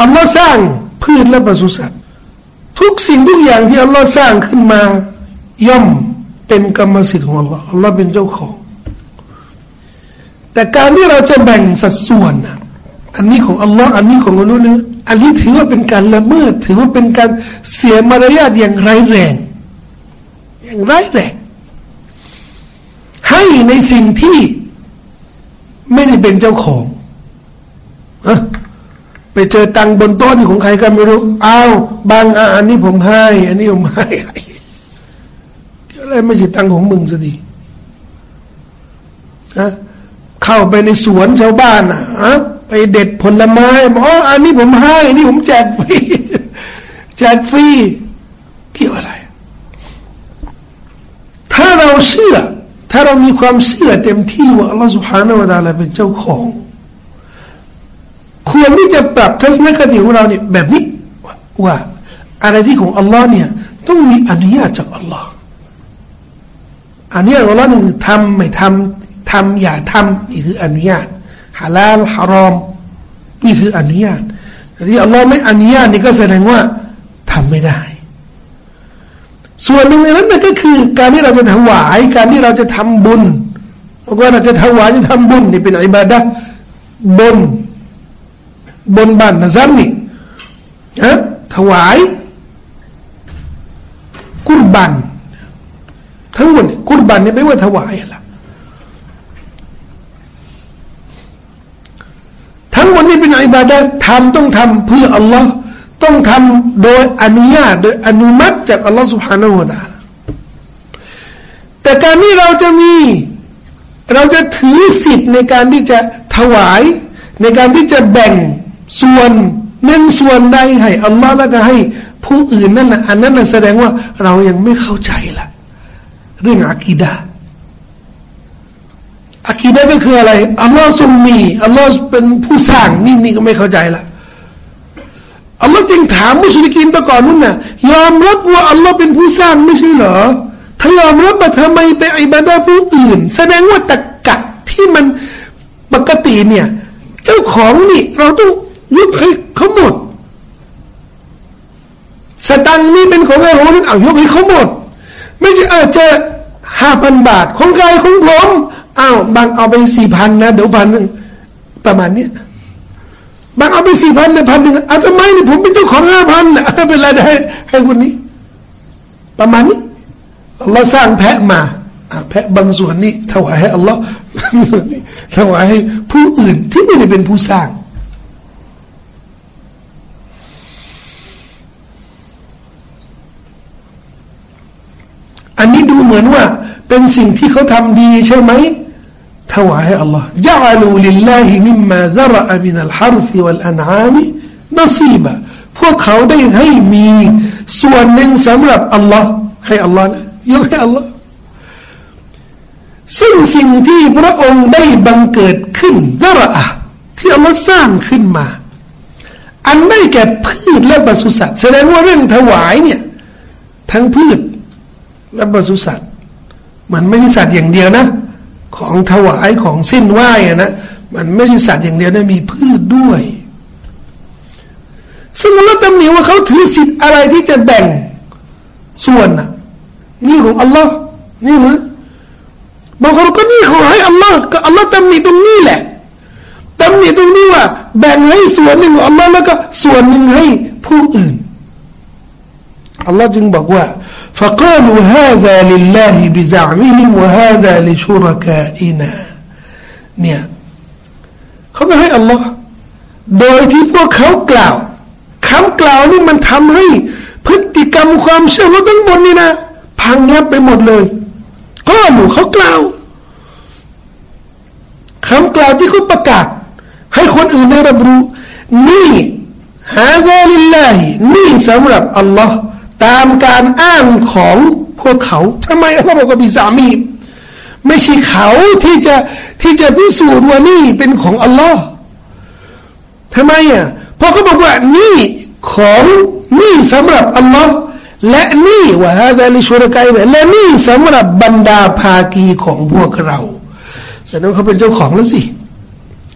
อัลลอฮ์สร้างพืชและปศุสัตว์ทุกสิ่งทุกอย่างที่อัลลอฮ์สร้างขึ้นมา ย่อมเป็นกรรมสิทธิ์ของอัลลอฮ์อัลลอฮ์เป็นเจ้าของ แต่การที่เราจะแบ่งสัดส่วนอันนี้ของอัลลอฮ์อันนี้ของมนุษย์นี่อันนี้ถือว่าเป็นการละเมิด ถือว่าเป็นการเสียมารยาทอย่างร้ายแรง อย่างร้ายแรง ให้ในสิ่งที่ไม่ได้เป็นเจ้าของอะไปเจอตังบนต้นของใครก็ไม่รู้ อ้าว บางอันนี้ผมให้ อันนี้ผมให้ อะไรไม่ใช่ตังของมึงสักทีนะเข้าไปในสวนชาวบ้านอะไปเด็ดผลไม้บอกอ๋ออันนี้ผมให้นนี้ผมแจกฟรีแจกฟรีเกี่ยวอะไร ถ้าเราเชื่อ ถ้าเรามีความเชื่อเต็มที่ว่าอัลลอฮฺสุบฮานาวะตาลาเป็นเจ้าของ ควรที่จะปรับทัศนคติของเราเนี่ยแบบนี้ว่าอะไรที่ของอัลลอฮ์เนี่ย ต้องมีอนุญาตจากอัลลอฮ์ อันนี้อัลลอฮ์หนึ่งทำไม่ทำทำอย่าทำนี่คืออนุญาตฮาลาลฮารอมนี่คืออนุญาตแต่ที่อัลลอฮ์ไม่อนุญาตนี่ก็แสดงว่าทำไม่ได้ ส่วนหนึ่งในนั้นก็คือ การที่เราจะถวาย การที่เราจะทำบุญว่าเราจะถวายจะทำบุญนี่เป็นอิบาดะบน บนบ้านนะซันนี่ฮะถวายกุรบัน ทั้งหมดกุรบันนี่ไม่ว่าถวายละทั้งหมดนี่เป็นอิบาดาทำต้องทำเพื่ออัลลอฮ์ต้องทำโดยอนุญาตโดยอนุมัติจากอัลลอฮ์สุบฮานาอูตาแต่การที่เราจะมี เราจะถือสิทธิ์ในการที่จะถวาย ในการที่จะแบ่งส่วนเน้นส่วนใดให้อัลลอฮ์แล้วก็ให้ผู้อื่นนั่นนะอันนั้นแสดงว่าเรายังไม่เข้าใจละ เรื่องอากีดาอากีดะก็คืออะไรอัลลอฮ์ทรงมีอัลลอฮ์เป็นผู้สร้างนี่นี่ก็ไม่เข้าใจละอัลลอฮ์จึงถามมุสลิมตะก่อนนู้นน่ะยอมรับว่าอัลลอฮ์เป็นผู้สร้างไม่ใช่เหรอถ้ายอมรับมาทำไมไปอิบาดาผู้อื่น แสดงว่าตะกะที่มันปกติเนี่ย เจ้าของนี่ เราต้องยกให้เขาหมดสตังนี่เป็นของใครของนั้นเอายกให้เขาหมด ไม่ใช่เอาจจะห้าพันบาท ของใครของผมอ้าวบางเอาไปสี่พันนะ เดี๋ยวพันหนึ่งประมาณนี้บางเอาไปสี่พันในพันหนึ่งอาจจะไมเนี่ยผมเป็นเจ้าของห้าพันนะเป็นไรให้ให้คนนี้ ประมาณนี้อัลลอฮ์สร้างแพะมาแพะบางส่วนนี้ถวายให้อัลลอฮ์บางส่วนนี้ถวายให้ผู้อื่นที่ไม่ได้เป็นผู้สร้าง อันนี้ดูเหมือนว่า เป็นสิ่งที่เขาทำดีใช่ไหมถวายให้อัลลอฮ์ جعلوا لله مما ذرأ من الحرث والأنعام نصيبا พวกเขาได้ให้มีส่วนหนึ่งสำหรับอัลลอฮ์ให้อัลลอฮ์นะยกให้อัลลอฮ์ซึ่งสิ่งที่พระองค์ได้บังเกิดขึ้นดระที่อัลลอฮ์สร้างขึ้นมา อันไม่แก่พืชและปศุสัตว์แสดงว่าเรื่องถวายเนี่ย ทั้งพืช และปศุสัตว์ มันไม่ใช่สัตว์อย่างเดียวนะ ของถวายของสิ้นไหวอะนะมันไม่ใช่สัตว์อย่างเดียวนะมีพืชด้วย ซึ่งเราตำหนิว่าเขาถือสิทธิ์อะไรที่จะแบ่งส่วนน่ะนี่ของอัลลอฮ์นี่นะบางคนก็นี่ขอให้อัลลอฮ์ก็อัลลอฮ์ตำหนิตรงนี้แหละตำหนิตรงนี้ว่า แบ่งให้ส่วนหนึ่งของอัลลอฮ์แล้วก็ส่วนหนึ่งให้ผู้อื่นอัลลอฮ์จึงบอกว่า فقالوا هذا لله بزعمهم وهذا لشركائنا เนี่ยเขาก็ให้อัลลอฮ์โดยที่พวกเขากล่าวคำกล่าวนี่มันทำให้ พฤติกรรมความเชื่อเขาทั้งหมดนี่นะพังยับไปหมดเลยก็หนูเขากล่าวคำกล่าวที่เขาประกาศ ให้คนอื่นได้รับรู้นี่ฮาดาลิลลาฮินี่สำหรับอัลลอฮ์ ตามการอ้างของพวกเขาทำไมอัลลอฮ์บอกว่าบิสามี ไม่ใช่เขาที่จะที่จะพิสูจน์ว่านี่เป็นของอัลลอฮ์ทำไมอะเพราะเขาบอกว่านี่ของนี่สำหรับอัลลอฮ์และนี่ว่าฮาดาลิชุรกายและนี่สำหรับบรรดาภากีของพวกเราแสดงเขาเป็นเจ้าของแล้วสิ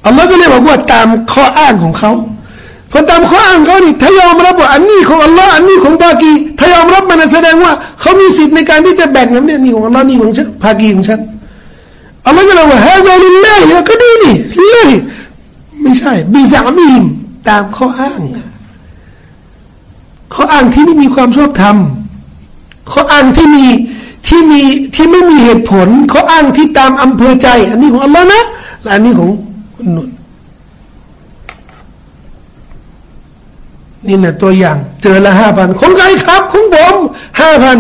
อัลลอฮ์ก็เลยบอกว่าตามข้ออ้างของเขา พอตามข้ออ้างเขานี่ถ้ายอมรับว่าอันนี้ของอัลลอฮ์อันนี้ของภากีถ้ายอมรับมันแสดงว่าเขามีสิทธิ์ในการที่จะแบ่งนั้นเนี่ยนี่ของอัลลอฮ์นี่ของฉันภากีของฉันอัลลอฮ์ก็เลยว่าฮาดาลิลลาฮิก็ดีนี่เลยไม่ใช่บิซามีมตามข้ออ้างข้ออ้างที่ไม่มีความชอบธรรมข้ออ้างที่มีที่มีที่ไม่มีเหตุผลข้ออ้างที่ตามอำเภอใจ อันนี้ของอัลลอฮ์นะและอันนี้ของคนนุ่น นี่นะตัวอย่าง เจอละห้าพันของใครครับของผมห้าพัน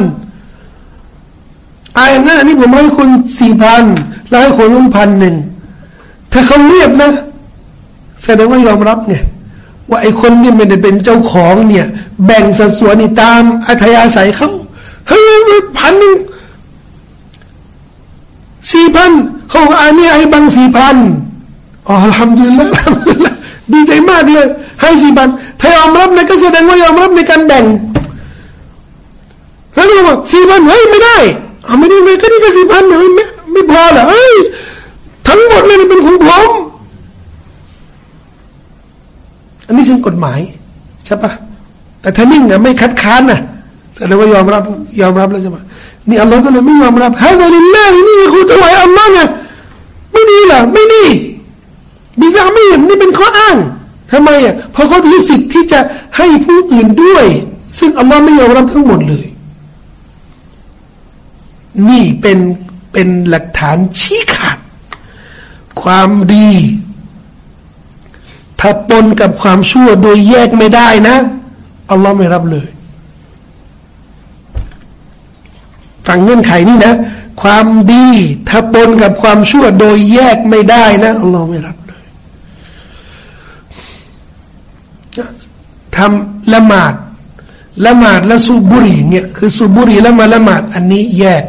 อายนั้นอันนี้ผมให้คุณสี่พันแล้วให้คนลุงพันหนึ่งถ้าเขาเรียบนะ แสดงว่ายอมรับไงว่าไอ้คนนี่ไม่ได้เป็นเจ้าของเนี่ย แบ่งสัดส่วนนี่ตามอัธยาศัยเขาเฮ้ยพันหนึ่งสี่พันเขาอกอันนี้ให้บังสี่พันอ๋อทำดีแล้วดี ดีใจมากเลยให้สี่พันถ้ายอมรับนะก็แสดงว่ายอมรับในการแบ่งแล้วก็บอกสี่พันเฮ้ยไม่ได้เอาไม่ได้ไหมก็นี่ก็สี่พันไม่ไม่พอเหรอเฮ้ยทั้งหมดเลยเป็นของผมอันนี้ถึงกฎหมายใช่ปะแต่ถ้านิ่งอะไม่คัดค้านนะแสดงว่ายอมรับยอมรับแล้วใช่ไหมนี่อัลลอฮ์ก็เลยไม่ยอมรับฮะแต่ลิลลาฮินี่คุณถวายอัลลอฮ์ไงไม่ดีหรอไม่ดี บิซาไมีนี่เป็นข้ออ้างทำไมอะเพราะเขาถือสิทธิ์ที่จะให้ผู้อื่นด้วย ซึ่งอัลลอฮ์ไม่ยอมรับทั้งหมดเลย นี่เป็นเป็นหลักฐานชี้ขาด ความดี ถ้าปนกับความชั่วโดยแยกไม่ได้นะอัลลอฮ์ไม่รับเลยฟังเงื่อนไขนี่นะ ความดี ถ้าปนกับความชั่วโดยแยกไม่ได้นะอัลลอฮ์ไม่รับเลย ทำละหมาดละหมาดและสูบบุหรี่เนี่ยคือสูบบุหรี่แล้วมาละหมาดอันนี้แยก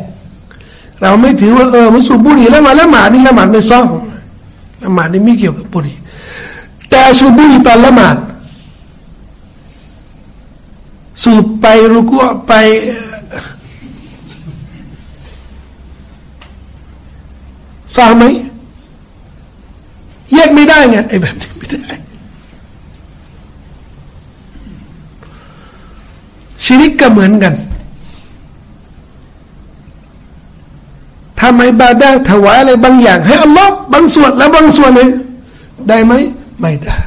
เราไม่ถือว่าเออมันสูบบุหรี่แล้วมาละหมาดนี่ละหมาดไม่ซ่องละหมาดนี่ไม่เกี่ยวกับบุหรี่แต่สูบบุหรี่ตอนละหมาด สูบไปรุกัวไปสาไหมแยกไม่ได้ไงไอ้แบบนี้ไม่ได้ ชีริกก็เหมือนกันทำไมบาดาถวายอะไรบางอย่าง ให้อัลลอฮ์บางส่วนแล้วบางส่วนเลยได้ไหมไม่ได้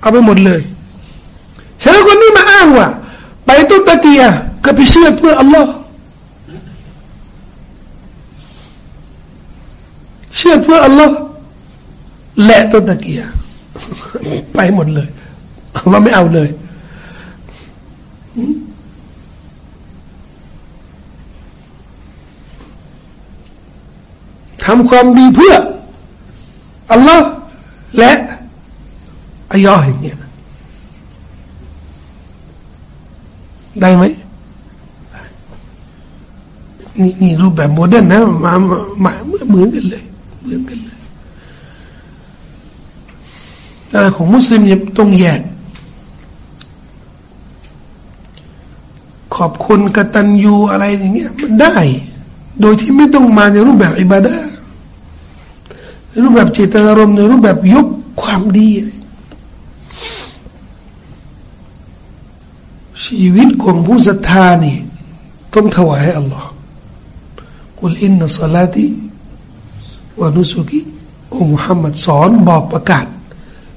เอาไปหมดเลยฉะนั้นคนนี้มาอ้างว่า ไปตุตะเกียก็ไปเชื่อเพื่ออัลลอฮ์เชื่อเพื่ออัลลอฮ์และตุตะเกียไปหมดเลยอัลลอฮ์ไม่เอาเลย ทำความดีเพื่อ อัลลอฮ์และอายออย่างเงี้ยได้ไหมนี่นี่รูปแบบโมเดิร์นนะมามาเหมือนกันเลย เหมือนกันเลยแต่ของมุสลิมเนี่ยต้องแยก ขอบคุณกตัญญูอะไรอย่างเงี้ยมันได้ โดยที่ไม่ต้องมาในรูปแบบอิบาดารูปแบบจิตอารมณ์ในรูปแบบยกความดีชีวิตของผู้ศรัทธานี่ต้องถวายให้อัลลอฮ์กุลอินนัสลาติวานุสุกิโอ้มุฮัมมัดสอนบอกประกาศ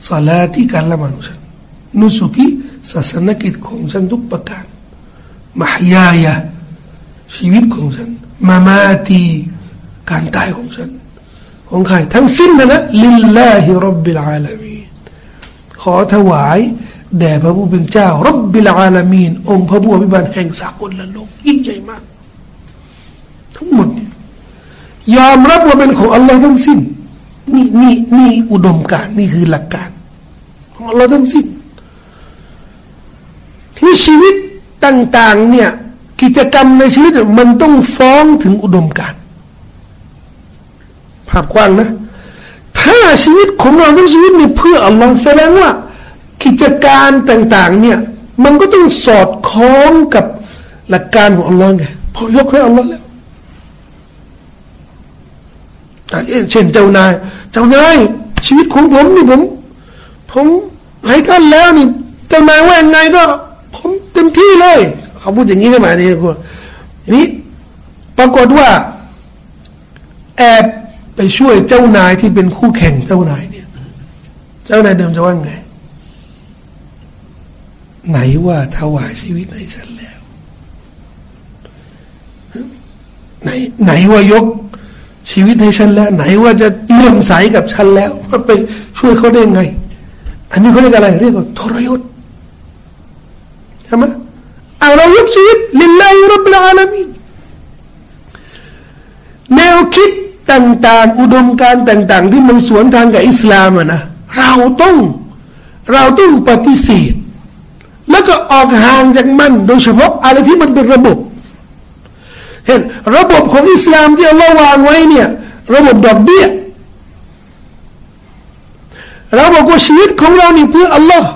สลาที่การละหมาดของฉันนุสุกิศาสนกิจของฉันทุกประการ มหยายะชีวิตของฉัน มามาตีการตายของฉัน ของใคร ทั้งสิ้นนะนะลิลลาฮิรับบิลอาลามีขอถวายแด่พระผู้เป็นเจ้ารับบิลอาลามีนองค์พระผู้อภิบาลแห่งสากลละโลกยิ่งใหญ่มาก ทั้งหมดเนี่ยยอมรับว่าเป็นของอัลลอฮ์ทั้งสิ้นนี่นี่นี่อุดมการนี่คือหลักการ ของอัลลอฮ์ทั้งสิ้นที่ชีวิต ต่าง ๆ เนี่ย กิจกรรมในชีวิตมันต้องฟ้องถึงอุดมการภาพกว้างนะ ถ้าชีวิตของเราทั้งชีวิตนี่เพื่ออัลลอฮ์แสดงว่า กิจการต่าง ๆ เนี่ย มันก็ต้องสอดคล้องกับหลักการของอัลลอฮ์ไงพอยกให้อัลลอฮ์แล้วเช่นเจ้านาย เจ้านายชีวิตของผมนี่ผม ผมให้ท่านแล้วนี่ เจ้านายว่ายังไงก็ ผมเต็มที่เลย เขาพูดอย่างนี้ใช่ไหมนี่พวกนี้ปรากฏว่า แอบไปช่วยเจ้านายที่เป็นคู่แข่งเจ้านายเนี่ย เจ้านายเดิมจะว่าไง ไหนว่าถวายชีวิตให้ฉันแล้ว ไหนไหนว่ายกชีวิตให้ฉันแล้ว ไหนว่าจะเลื่อมใสกับฉันแล้ว ก็ไปช่วยเขาได้ไง อันนี้เขาเรียกอะไร เรียกว่าทรยศ ช่ไหมเอาเรายกชีวิตลิลลาฮิรับบิลอาลามีนแนวคิดต่างๆ อุดมการต่างๆ ที่มันสวนทางกับอิสลามอะนะเราต้องเราต้องปฏิเสธแล้วก็ออกห่างจากมัน โดยเฉพาะอะไรที่มันเป็นระบบ เห็นระบบของอิสลามที่เราวางไว้เนี่ย ระบบดอกเบี้ยเราบอกว่าชีวิตของเรานี่เพื่ออัลลอฮ์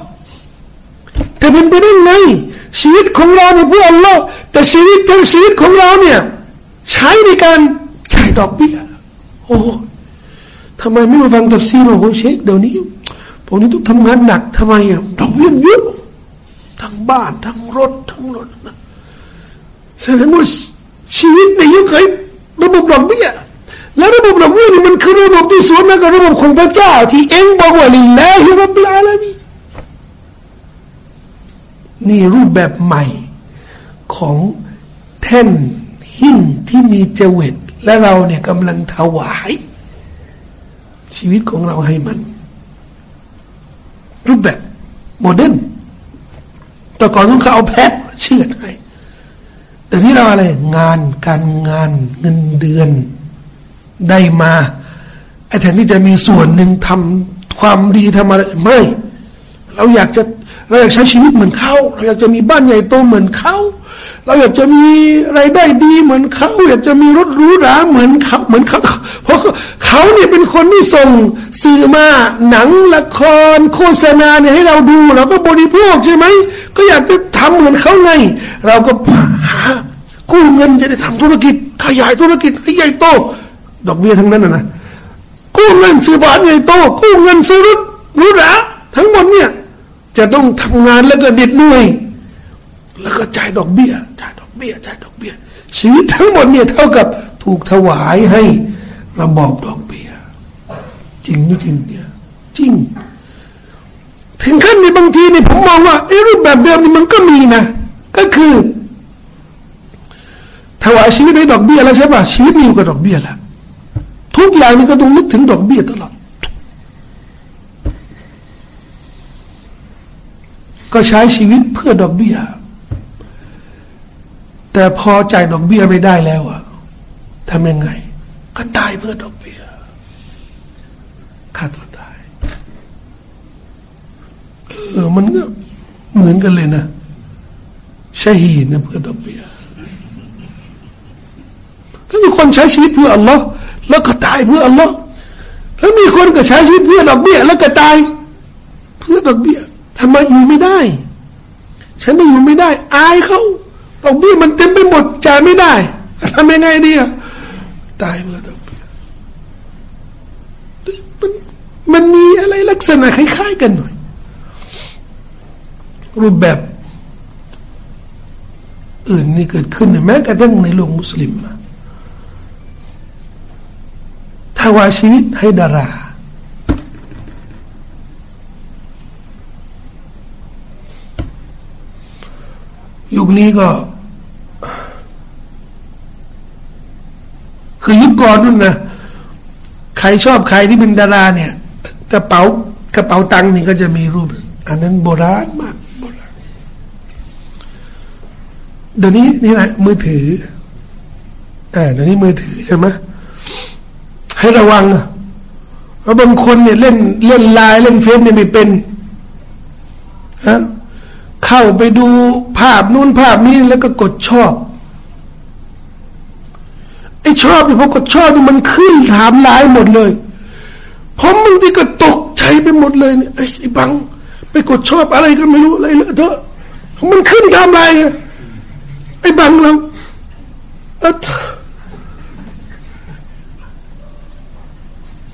แต่เป็นไปได้ไงชีวิตของเราเนี่ยเพื่ออัลลอฮ์แต่ชีวิตทั้งชีวิตของเราเนี่ย ใช้ในการจ่ายดอกเบี้ยโอ้ทำไมไม่มาฟังตัฟซีรโอ้เชคเดี๋ยวนี้ผมนี่ต้องทำงานหนักทำไมอะดอกเบี้ยเยอะทั้งบ้านทั้งรถทั้งรถนะแสดงว่าชีวิตในยุคเคยระบบดอกเบี้ยแล้วระบบดอกเบี้ยนี่มันคือระบบที่สวนกับระบบของพระเจ้า ที่เองบอกว่าلله رب العالمين นี่รูปแบบใหม่ของแท่นหินที่มีเจว็ดและเราเนี่ยกำลังถวาย ชีวิตของเราให้มัน รูปแบบ modern แต่ก่อนต้องเขาเอาแพะเชือดให้แต่ที่เราอะไรงานการงานเงินเดือนได้มาไอ้แทนที่จะมีส่วนหนึ่งทำความดีทำอะไรไม่ เราอยากจะ เราอยากใช้ชีวิตเหมือนเขาเราอยากจะมีบ้านใหญ่โตเหมือนเขาเราอยากจะมีไรายได้ดีเหมือนเขาอยากจะมีรถหรูหราเหมือนเขาเหมือนเขาเพราะเขาเนี่ยเป็นคนที่ส่งสื่อมาหนังละครโฆษณาเนี่ยให้เราดูเราก็บริโภคใช่ไหมก็อยากจะทำเหมือนเขาไง เราก็หากู้เงินจะได้ทำธุรกิจ ขยายธุรกิจให้ใหญ่โต ดอกเบี้ยทั้งนั้นนะนะกู้เงินซื้อบ้านใหญ่โตกู้เงินซื้อรถหรูหราทั้งหมดเนี่ย จะต้องทำงานแล้วก็เด็ดหน่วย แล้วก็จ่ายดอกเบี้ยจ่ายดอกเบี้ยจ่ายดอกเบี้ย ชีวิตทั้งหมดเนี่ยเท่ากับถูกถวายให้ระบอบดอกเบี้ย จริงไม่จริงเนี่ย จริง ถึงขั้นในบางทีเนี่ยผมมองว่าไอ้รูปแบบเดิมนี่มันก็มีนะ ก็คือ ถวายชีวิตให้ดอกเบี้ยแล้วใช่ป่ะชีวิตมีอยู่กับดอกเบี้ยแล้วทุกอย่างมันก็ต้องนึกถึงดอกเบี้ยตลอด ก็ใช้ชีวิตเพื่อดอกเบี้ย แต่พอจ่ายดอกเบี้ยไม่ได้แล้วอะทำยังไง ก็ตายเพื่อดอกเบี้ยฆ่าตัวตาย เออ มันก็เหมือนกันเลยนะใช่หีนะเพื่อดอกเบี้ยก็มีคนใช้ชีวิตเพื่ออัลลอฮ์แล้วก็ตายเพื่ออัลลอฮ์แล้วมีคนก็ใช้ชีวิตเพื่อดอกเบี้ย แล้วก็ตาย เพื่อดอกเบี้ย ทำไมอยู่ไม่ได้ ฉันไม่อยู่ไม่ได้ อายเขาดอกเบี้ยมันเต็มไปหมดจ่ายไม่ได้ทำยังไงดีอะตายเมื่อดอกเบี้ยมันมันมีอะไรลักษณะคล้ายๆกันหน่อย รูปแบบอื่นนี่เกิดขึ้นแม้กระทั่งในโลกมุสลิมถวาชีวิตให้ดารา ยุคนี้ก็ คือยุคก่อนนู่นนะใครชอบใครที่เป็นดาราเนี่ย กระเป๋ากระเป๋าตังค์นี่ก็จะมีรูป อันนั้นโบราณมากโบราณเดี๋ยวนี้นี่แหละมือถืออ่าเดี๋ยวนี้มือถือใช่ไหมให้ระวังอะเพราะบางคนเนี่ยเล่นเล่นไลน์เล่นเฟซเนี่ยไม่เป็นฮะเข้าไปดู ภาพนู่นภาพนี้แล้วก็กดชอบไอ้ชอบเนี่ยพอกดชอบนี่มันขึ้นถามไลน์หมดเลยผมบางทีก็ตกใจไปหมดเลยเนี่ยไอ้บัง ไปกดชอบอะไรก็ไม่รู้อะไรเลอะเถอะมันขึ้นทำไรไอ้บังเรา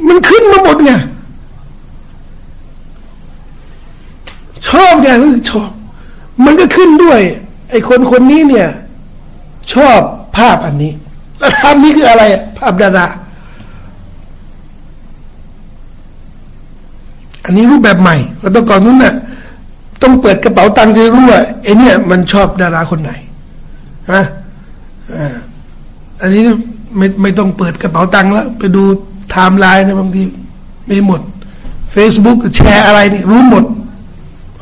มันขึ้นมาหมดไงชอบไงชอบ มันก็ขึ้นด้วย ไอ้คนคนนี้เนี่ย ชอบภาพอันนี้ แล้วภาพนี้คืออะไร ภาพดาราอันนี้รูปแบบใหม่แล้ตก่อนนู้นน่ะ ต้องเปิดกระเป๋าตังค์จะรู้ว่าไอ้นี่มันชอบดาราคนไหนฮะอันนี้ไม่ไม่ต้องเปิดกระเป๋าตังค์แล้ว ไปดูไทม์ไลน์นะบางทีมีหมด Facebook แชร์อะไรนี่รู้หมด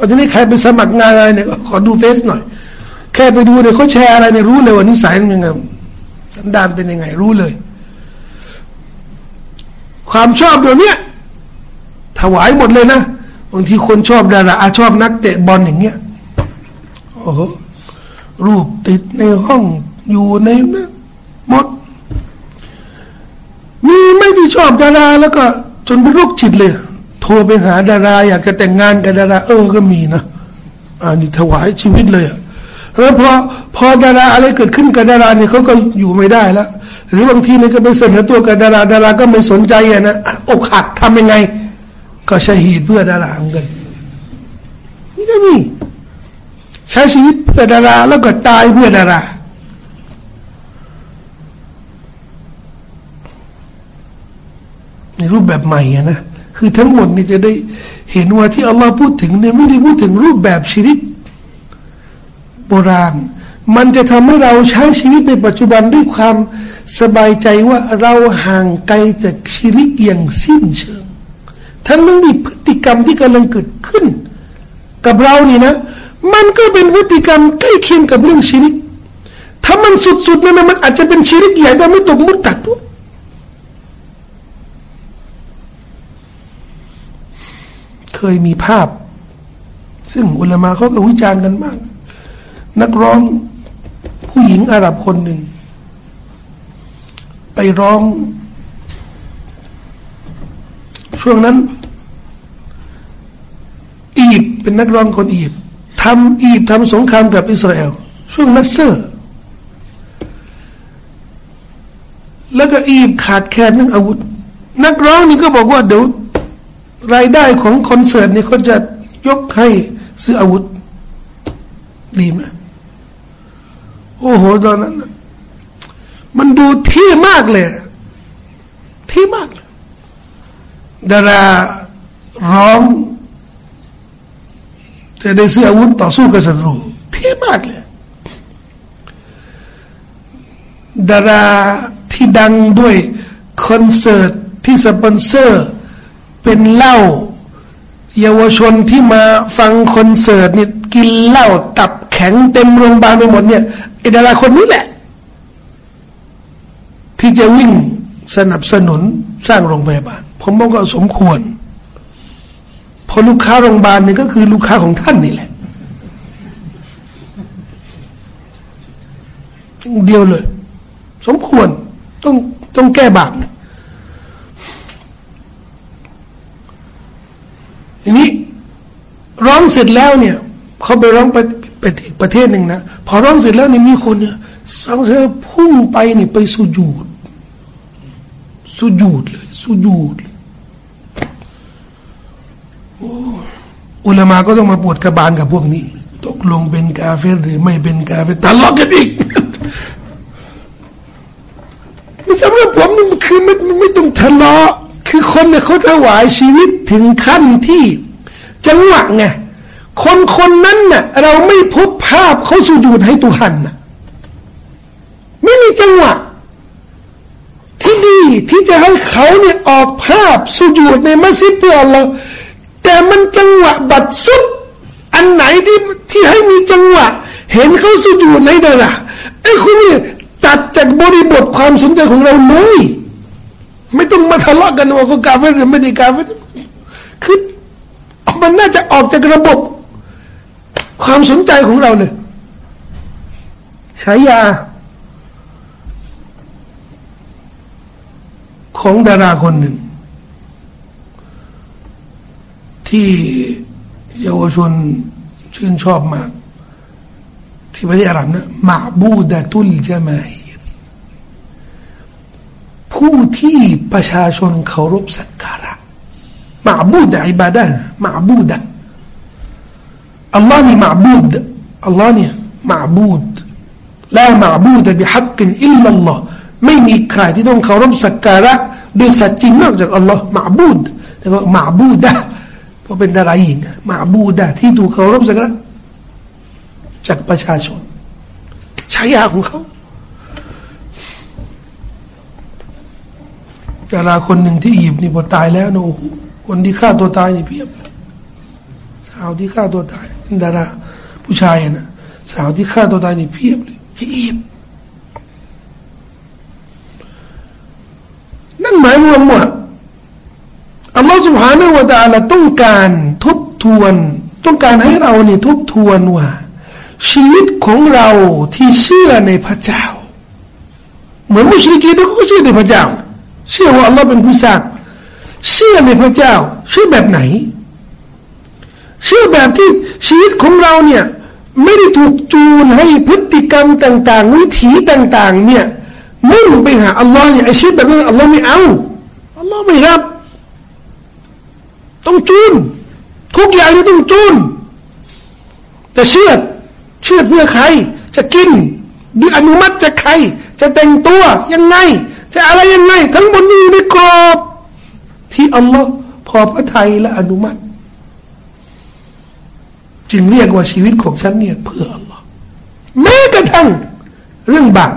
ทีนี้ใครไปสมัครงานอะไรเนี่ยขอดูเฟซหน่อย แค่ไปดูเนี่ยเขาแชร์อะไรเนี่ยรู้เลยว่านิสัยมันยังไงสันดานเป็นยังไงรู้เลย ความชอบเดี๋ยวนี้ถวายหมดเลยนะบางทีคนชอบดาราชอบนักเตะบอลอย่างเงี้ยโอ้โหรูปติดในห้องอยู่ในหมด มีไม่ที่ชอบดาราแล้วก็ จนเป็นโรคจิตเลย โทรไปหาดารา อยากจะแต่งงานกับดารา เออก็มีนะอ่านี่ถวายชีวิตเลยอะแล้วพอพอดาราอะไรเกิดขึ้นกับดาราเนี่ยเขาก็อยู่ไม่ได้แล้วหรือบางทีนี่ก็ไปเสนอตัวกับดาราดาราก็ไม่สนใจอะนะอกหักทำยังไง ก็ใช้หีดเพื่อดาราเหมือนกันนี่ก็มีใช้ชีวิตเพื่อดาราแล้วก็ตายเพื่อดาราในรูปแบบใหม่นะ คือทั้งหมดนี่จะได้เห็นว่าที่อัลลอฮ์พูดถึงเนี่ยไม่ได้พูดถึงรูปแบบชีวิตโบราณ มันจะทำให้เราใช้ชีวิตในปัจจุบันด้วยความสบายใจว่าเราห่างไกลจากชีวิตอย่างสิ้นเชิง ทั้งนั้นนี่พฤติกรรมที่กำลังเกิดขึ้น กับเรานี่นะ มันก็เป็นพฤติกรรมใกล้เคียงกับเรื่องชีริกถ้ามันสุดๆนะมันอาจจะเป็นชีริกใหญ่แต่ไม่ตกมุดตัดด้วย เคยมีภาพ ซึ่งอุลามาเขาก็วิจารณ์กันมาก นักร้องผู้หญิงอาหรับคนหนึ่ง ไปร้อง ช่วงนั้น อียิปต์เป็นนักร้องคนอียิปต์ทำอียิปต์ทำสงครามกับอิสราเอลช่วงนัสเซอร์ แล้วก็อียิปต์ขาดแคลนเรื่องอาวุธ นักร้องนี่ก็บอกว่าเดี๋ยว รายได้ของคอนเสิร์ตนี่เขาจะยกให้ซื้ออาวุธ ดีไหมโอ้โหตอนนั้น มันดูเท่มากเลยเท่มากดาราร้องจะได้ซื้ออาวุธต่อสู้กับศัตรูเท่มากเลยดาราที่ดังด้วยคอนเสิร์ตที่สปอนเซอร์ เป็นเหล้าเยาวชนที่มาฟังคอนเสิร์ตเนี่ยกินเหล้าตับแข็งเต็มโรงพยาบาลไปหมดเนี่ยไอดาราคนนี้แหละ ที่จะวิ่งสนับสนุนสร้างโรงพยาบาล ผมบอกว่าสมควรพอลูกค้าโรงพยาบาลเนี่ยก็คือลูกค้าของท่านนี่แหละ เดียวเลย สมควรต้องต้องแก้บาป ทีนี้ร้องเสร็จแล้วเนี่ยเขาไปร้องไปไปอีกประเทศหนึ่งนะพอร้องเสร็จแล้วนี่มีคนเนี่ยร้องเสร็จแล้วพุ่งไปนี่ไปสุญูดสุญูดเลยสุญูดอุลามาก็ต้องมาปวดกระบาลกับพวกนี้ ตกลงเป็นกาเฟรหรือไม่เป็นกาเฟรตลอดกันอีกสำหรับผมนี่คือไม่ไม่ต้องทะเลาะ คือคนเนี่ยเขาถวายชีวิตถึงขั้นที่จังหวะไงคนคนนั้นน่ะเราไม่พบภาพเขาสุญูดให้ตุหันน่ะไม่มีจังหวะ ที่ดีที่จะให้เขาเนี่ยออกภาพสุญูดในมัสยิดเพื่อเราแต่มันจังหวะบัดซุดอันไหนที่ที่ให้มีจังหวะ เห็นเขาสุญูดในดาราไอ้คุณเนี่ยตัดจากบริบทความสนใจของเราเลย ไม่ต้องมาทะเลาะกันว่าเขากาเฟหรือไม่ได้กาเฟคือมันน่าจะออกจากระบบ ความสนใจของเราเลยฉายา ของดาราคนหนึ่ง ที่เยาวชนชื่นชอบมาก ที่ประเทศอาหรับนะมาบูดะตุลจามาฮี ผู้ที่ประชาชนเคารพสักการะมาบูดอิบาดะมาบูดะอัลลอฮ์นี่มาบูดอัลลอฮ์เนี่ยมาบูดและมาบูดะบิฮักกินอิลลัลลอฮ์ไม่มีใครที่ต้องเคารพสักการะด้วยสัจจริงนอกจากอัลลอฮ์มาบูดแต่ว่ามาบูดะเพราะเป็นดาราหญิงมาบูดะที่ถูเคารพสักการะจากประชาชนฉายาของเขา ดาราคนหนึ่งที่อียิปต์นี่พอตายแล้วนะโอ้โหคนที่ฆ่าตัวตายนี่เพียบสาวที่ฆ่าตัวตายดาราผู้ชายนะสาวที่ฆ่าตัวตายนี่เพียบเลยที่อียิปต์นั่นหมายรวมว่าอัลลอฮฺสุบฮานาละตาละต้องการทบทวน ต้องการให้เราเนี่ยทบทวนว่า ชีวิตของเราที่เชื่อในพระเจ้า เหมือนมุสลิมเขาก็เชื่อในพระเจ้า เชื่อว่าอัลลอฮ์เป็นผู้สร้าง เชื่อในพระเจ้า เชื่อแบบไหน เชื่อแบบที่ชีวิตของเราเนี่ยไม่ได้ถูกจูนให้พฤติกรรมต่าง ๆ วิถีต่าง ๆ เนี่ยมุ่งไปหาอัลลอฮ์เนี่ยไอชีวิตแบบนั้นอัลลอฮ์ไม่เอาอัลลอฮ์ไม่รับ ต้องจูนทุกอย่างนี่ต้องจูนแต่เชื่อเชื่อเพื่อใคร จะกินด้วยอนุมัติจากใคร จะแต่งตัวยังไง จะอะไรยังไง ทั้งหมดนี้ในกรอบ ที่อัลลอฮ์พอพระทัยและอนุมัติ จึงเรียกว่าชีวิตของฉันเนี่ยเพื่ออัลลอฮ์แม้กระทั่งเรื่องบาป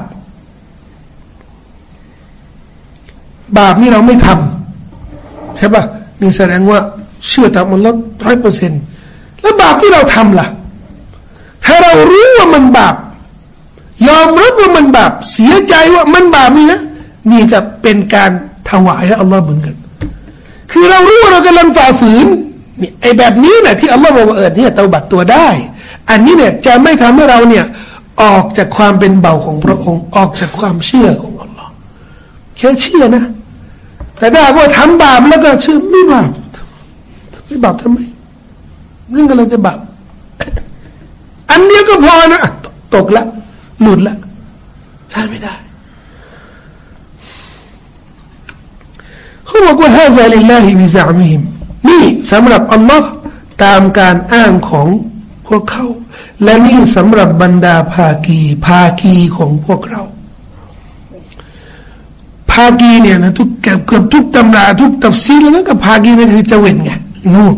บาปนี่เราไม่ทำใช่ปะนี่แสดงว่าเชื่อตามอัลลอฮ์ร้อยเปอร์เซ็นต์แล้วบาปที่เราทำล่ะ ถ้าเรารู้ว่ามันบาป ยอมรับว่ามันบาป เสียใจว่ามันบาปนี่นะ นี่ก็เป็นการถวายให้อัลลอฮ์เหมือนกัน คือเรารู้ว่าเรากำลังฝ่าฝืนนี่ไอ้แบบนี้นะที่อัลลอฮ์บอกว่าเออเนี่ยเตาบัตตัวได้ อันนี้เนี่ยจะไม่ทำให้เราเนี่ยออกจากความเป็นเบาของพระองค์ออกจากความเชื่อของอัลลอฮ์แค่เชื่อนะ แต่ถ้าว่าทำบาปแล้วก็เชื่อไม่บาปไม่บาปทำไมเรื่องอะไรจะบาปอันเดียก็พอนะตกละหลุดละใช่ไม่ได้ เขาบอกว่าฮาซาลิลลาฮิบิซามิมนี่สำหรับอัลลอฮ์ตามการอ้างของพวกเขา และนี่สำหรับบรรดาภาคีภาคีของพวกเรา ภาคีเนี่ยนะทุกเกือบทุกตำราทุกตัฟซีรแล้วนะกับภาคีนี่นคือจะเว้นไงนู่น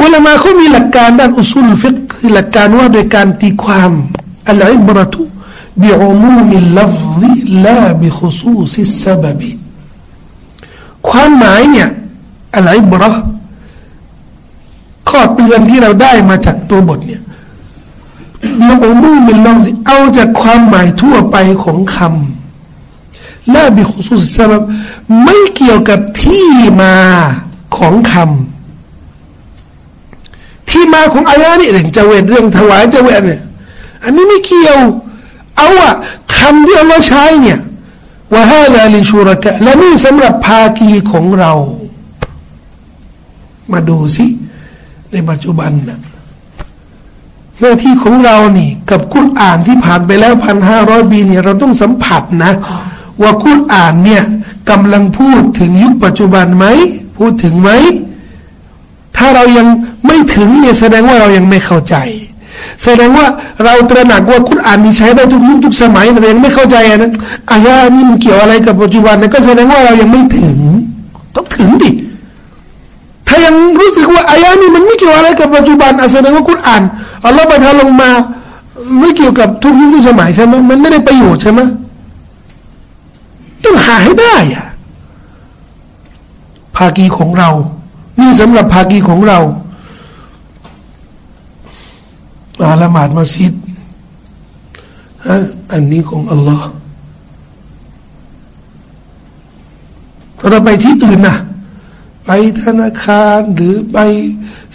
อุลามาเขามีหลักการด้านอุสุลฟิกคือหลักการว่าโดยการตีความالعبرة بعموم اللفظ لا بخصوص السبب ความหมายเนี่ยอัลอิบระข้อเตือนที่เราได้มาจากตัวบทเนี่ยบิอุมูมิลลฟซิเอาจากความหมายทั่วไปของคำลาบิขุซูซิสซาบไม่เกี่ยวกับที่มาของคำที่มาของอายะนี่เรื่องจะเวทเรื่องถวายจะเวทเนี่ยอันนี้ไม่เกี่ยว เอาอะคำที่เราใช้เนี่ย ว่าฮาลาลิชูรกะและนี่สำหรับภาคีของเรา มาดูสิในปัจจุบันนะหน้าที่ของเรานี่ กับคุรอ่านที่ผ่านไปแล้วพันห้าร้อยปีเนี่ยเราต้องสัมผัสนะ ว่าคุรอ่านเนี่ยกำลังพูดถึงยุคปัจจุบันไหมพูดถึงไหมถ้าเรายังไม่ถึงเนี่ยแสดงว่าเรายังไม่เข้าใจ แสดงว่าเราตระหนักว่าคุณอ่านนี่ใช้ได้ทุกยุคทุกสมัยแต่ยังไม่เข้าใจนะอายานี่มันเกี่ยวอะไรกับปัจจุบันนี่ยก็แสดงว่าเรายังไม่ถึง ต้องถึงดิถ้ายังรู้สึกว่าอายานี่มันไม่เกี่ยวอะไรกับปัจจุบันแสดงว่าคุณอ่านอัลลอฮฺประทานลงมา ไม่เกี่ยวกับทุกยุคทุกสมัยใช่ไหมมันไม่ได้ประโยชน์ใช่ไหมต้องหาให้ได้อะภากีของเรา นี่สำหรับภากีของเรา มาละหมาดมัสยิดฮะอันนี้ของอัลลอฮ์เราไปที่อื่นนะไปธนาคารหรือไป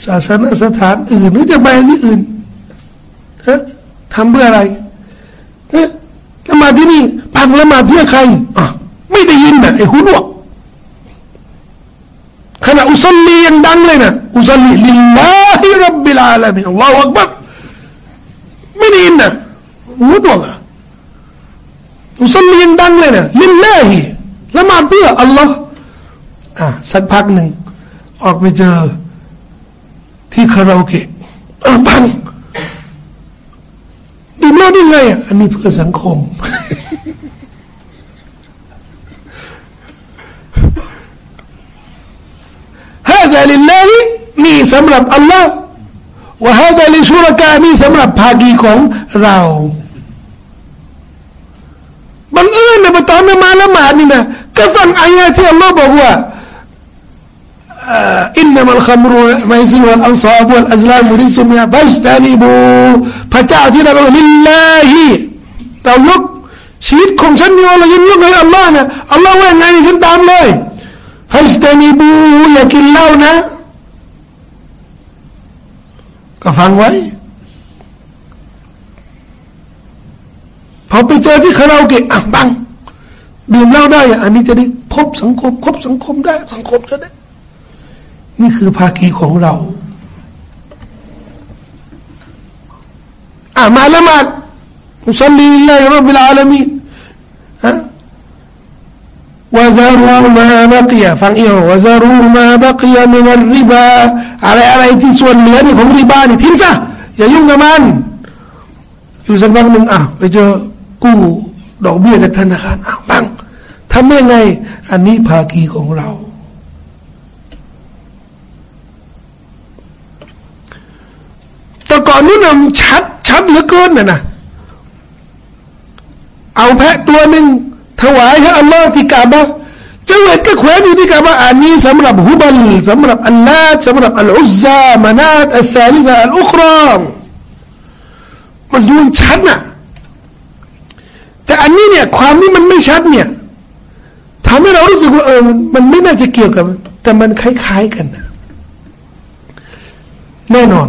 ศาสนสถานอื่น หรือจะไปที่อื่นฮะทำเพื่ออะไรเอ๊ะละหมาดที่นี่พังละหมาดเพื่อใครอะไม่ได้ยินนะไอ้หูหนวกขณะأصلي ยังดังเลยนะ أصلي لله رب العالمين الله أكبر ไม่ได้ยินนะ หูหนวกอ่ะอุสลียังดังเลยนะลิลลาฮิละหมาดเพื่ออัลลอฮ์อ่ะสักพักหนึ่งออกไปเจอ ที่คาราโอเกะบังดื่มเหล้าได้ไงอ่ะอันนี้เพื่อสังคม هذا لله นี่สำหรับอัลลอฮ์ว่า هذا لشركاء นี่สำหรับภากีของเรา ina ba ta ma malama adina kafan ayati Allah ba huwa إنما الخمر ميسر والأنصاب والأزلام رجس فاجتنبوا. فتعتنا لله. لو يك شيدكم سني ولا يملك الله الله وين يعني جنت عن الله فاجتنبوا. لكن لونا. كفان وين พอไปเจอที่คาราโอเกะอะบังดื่มเหล้าได้อันนี้จะได้พบสังคมคบสังคมได้ สังคมจะได้ นี่คือภาคีของเรา อะมาละมาดอุสลีลัลลาฮิรับิลอาลามีฮะวะซารูมาบักียฟังเอียววะซารูมาบักียมินัริบาอะไรอะไรที่ส่วนเหลือนี่ของริบานี่ทิ้งซะอย่ายุ่งกับมันอยู่สักพักหนึ่งอะไปเจอ กู้ดอกเบี้ยจากธนาคารอ้าวบังทำยังไง อันนี้ภาคีของเรา แต่ก่อนนู้นชัดชัดเหลือเกินนะนะเอาแพะตัวหนึ่งถวายให้อัลลอฮ์ที่กาบะจังหวัดก็แขวนอยู่ที่กาบะอันนี้สำหรับฮุบัลสำหรับอัลลาสำหรับอัลอุซซามานาตอัลซาลิซาอัลอุครามมันดูชัดนะ แต่อันนี้เนี่ยความนี้มันไม่ชัดเนี่ยทำให้เรารู้สึกว่าเออมันไม่น่าจะเกี่ยวกับ แต่มันคล้ายๆกันนะแน่นอน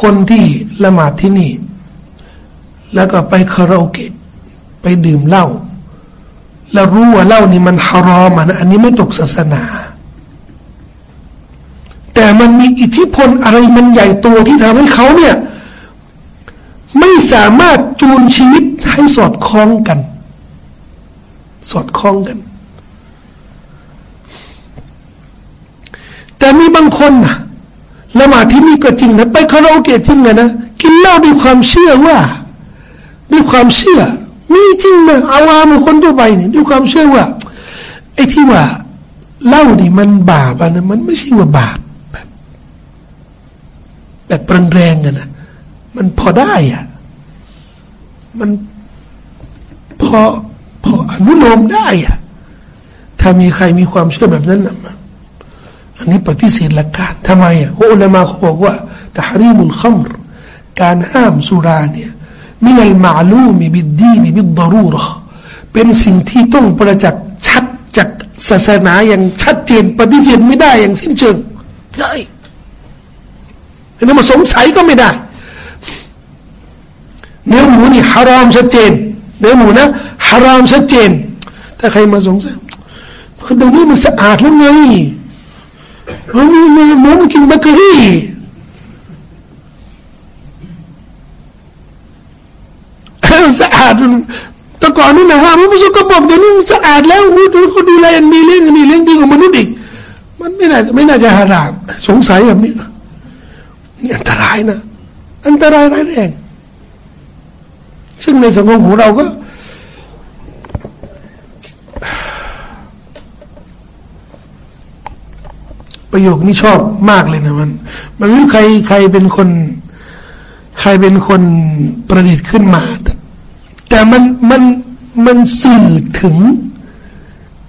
คนที่ละหมาดที่นี่ แล้วก็ไปคาราโอเกะไปดื่มเหล้าแล้วรู้ว่าเหล้านี่มันฮารอมันอันนี้ไม่ตกศาสนา แต่มันมีอิทธิพลอะไรมันใหญ่โตที่ทำให้เขาเนี่ย สามารถจูนชีวิตให้สอดคล้องกัน สอดคล้องกัน แต่มีบางคนนะละหมาดที่นี่ก็จริงนะไปคาราโอเกะจริงนะกินเหล้าด้วยความเชื่อว่าด้วยความเชื่อ มีจริงนะอาวามคนทั่วไปเนี่ยด้วยความเชื่อว่าไอ้ที่ว่าเล่านี่มันบาปนะมันไม่ใช่ว่าบาปแบบแบบแรงๆกันนะมันพอได้อะ มันพอพออนุโลมได้อะถ้ามีใครมีความเชื่อแบบนั้นนะอันนี้ปฏิเสธหลักการทำไมอะอุลามาเขาบอกว่าตะฮรีมุลขมรการห้ามสุราเนี่ยมินัลมาลูมีบิดดีนบิดดารูรเป็นสิ่งที่ต้องประจักษ์ชัดจากศาสนาอย่างชัดเจนปฏิเสธไม่ได้อย่างสิ้นเชิงได้แล้วมาสงสัยก็ไม่ได้ เนื้อหมูนี่ฮารามชัดเจน เนื้อหมูนะฮารามชัดเจน ถ้าใครมาสงสัยคนเดี๋ยวนี้มันสะอาดแล้วไงมันมีหมูมันกินเบเกอรี่สะอาดแต่ก่อนนี่นะว่ามันไม่สกปรกเดี๋ยวนี้มันสะอาดแล้วมูดูเขาดูแลอย่างดีเลี้ยงดีเลี้ยงดีของมนุษย์อีก มันไม่น่าไม่น่าจะหารามสงสัยแบบนี้นี่อันตรายนะ อันตรายร้ายแรง ซึ่งในสังคมของเราก็ ประโยคนี้ชอบมากเลยนะมัน มันไม่รู้ใครใครเป็นคน ใครเป็นคนประดิษฐ์ขึ้นมา แต่มันมันมันสื่อถึง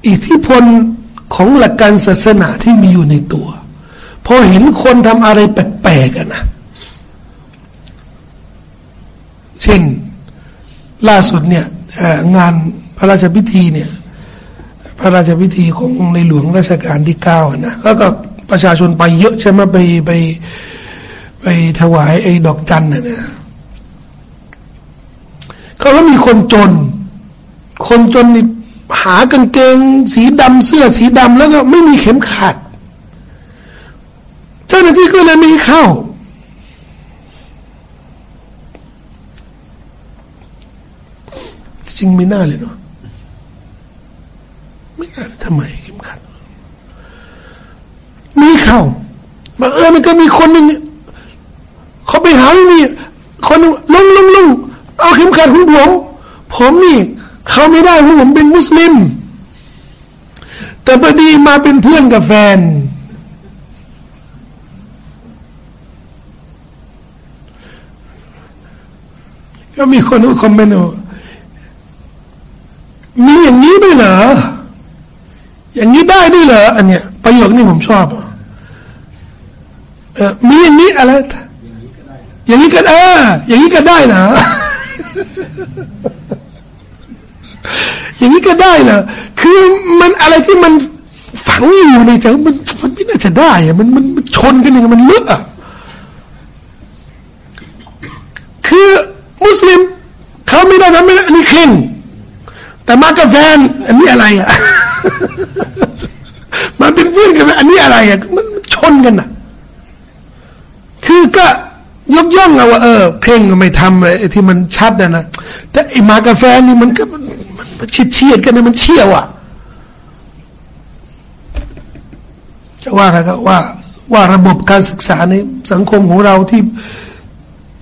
อิทธิพลของหลักการศาสนาที่มีอยู่ในตัว พอเห็นคนทำอะไรแปลกๆกันนะ เช่น ล่าสุดเนี่ยงานพระราชพิธีเนี่ยพระราชพิธีของในหลวงราชการที่เก้านะแล้วก็ประชาชนไปเยอะใช่ไหมไปไป ไปถวายไอ้ดอกจันนะนะเขาก็มีคนจน คนจนนี่หากางเกง สีดำเสื้อสีดำแล้วก็ไม่มีเข็มขัด เจ้าหน้าที่ก็เลยไม่เข้า จริงไม่น่าเลยเนาะไม่น่าทำไมเข็มขัด มีเขาบังเออมันก็มีคนหนึ่งเขาไปหานี่คนลุงลุงลุงเอาเข็มขัดของผมผมนี่ เขาไม่ได้เพราะผมเป็นมุสลิม แต่พอดีมาเป็นเพื่อนกับแฟน ก็มีคนคอมเมนต์ว่ามีอย่างนี้ด้วยเหรอ อย่างนี้ได้ด้วย เหรออันเนี้ยประโยคนี้ผมชอบเออมีอย่างนี้อะไร อย่างนี้ก็ได้อย่างนี้ก็ได้นะ อย่างนี้ก็ได้เหรอคือมันอะไรที่มันฝังอยู่ในใจมันมันไม่น่าจะได้อะมันมันชนกันอย่างมันเลอะคือมุสลิมเขาไม่ได้ทำไม่ได้อันนี้เคร่งแต่มากับแฟนอันนี้อะไรอะมันเป็นเพื่อนกัน อะไรอะมันชนกันอะคือก็ยกย่องเอาว่าเออ เพ่งไม่ทำไอ้ที่มันชัดนะนะแต่ไอ้มากาแฟนี่มันก็มันมันเฉียดเฉียดกันนะมันเชี่ยวอะจะว่าอะไรก็ว่า ว่าระบบการศึกษาในสังคมของเราที่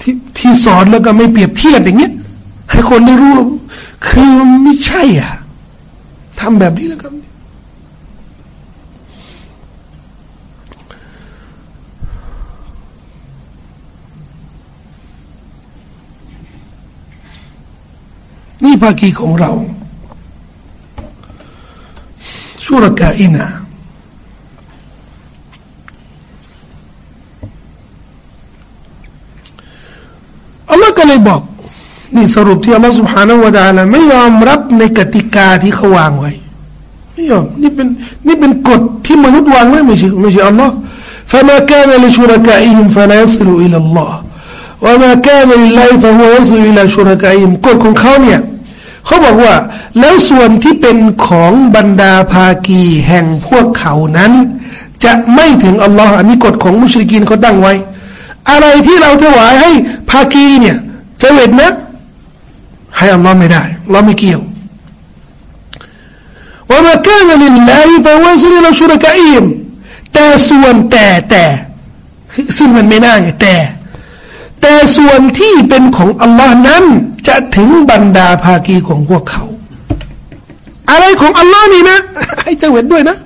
ที่ที่สอนแล้วก็ไม่เปรียบเทียบอย่างเงี้ยให้คนได้รู้ คือมันไม่ใช่อะทำแบบนี้แล้วก็ นี่ภาคีของเราชุรกาอินาอัลลอฮ์ก็เลยบอกนี่สรุปที่อัลลอฮ์ سبحانه และ تعالى ไม่ยอมรับในกติกาที่เขาวางไว้ไม่ยอมนี่เป็นนี่เป็นกฎที่มนุษย์วางไว้ไม่ใช่ไม่ใช่อัลลอฮ์ فما كان لشركائهم فلا يصل إلى الله وما كان لله فهو يصل إلى شركائهم กฎของเขาเนี่ย เขาบอกว่า แล้วส่วนที่เป็นของบรรดาภากีแห่งพวกเขานั้น จะไม่ถึงอัลลอฮ์อันนี้กฎของมุชริกีนเขาตั้งไว้ อะไรที่เราถวายให้ภากีเนี่ยจะเวทนะ ให้อัลลอฮ์ไม่ได้เราไม่เกี่ยวว่ามาแค่เงินลายฟาวซิลเราชุรกะอิมแต่ส่วนแต่แต่ซึ่งมันไม่น่าไงแต่ แต่ส่วนที่เป็นของอัลลอฮ์นั้น จะถึงบรรดาภากีของพวกเขา อะไรของอัลลอฮ์นี่นะ ให้เจ้าเวทด้วยนะ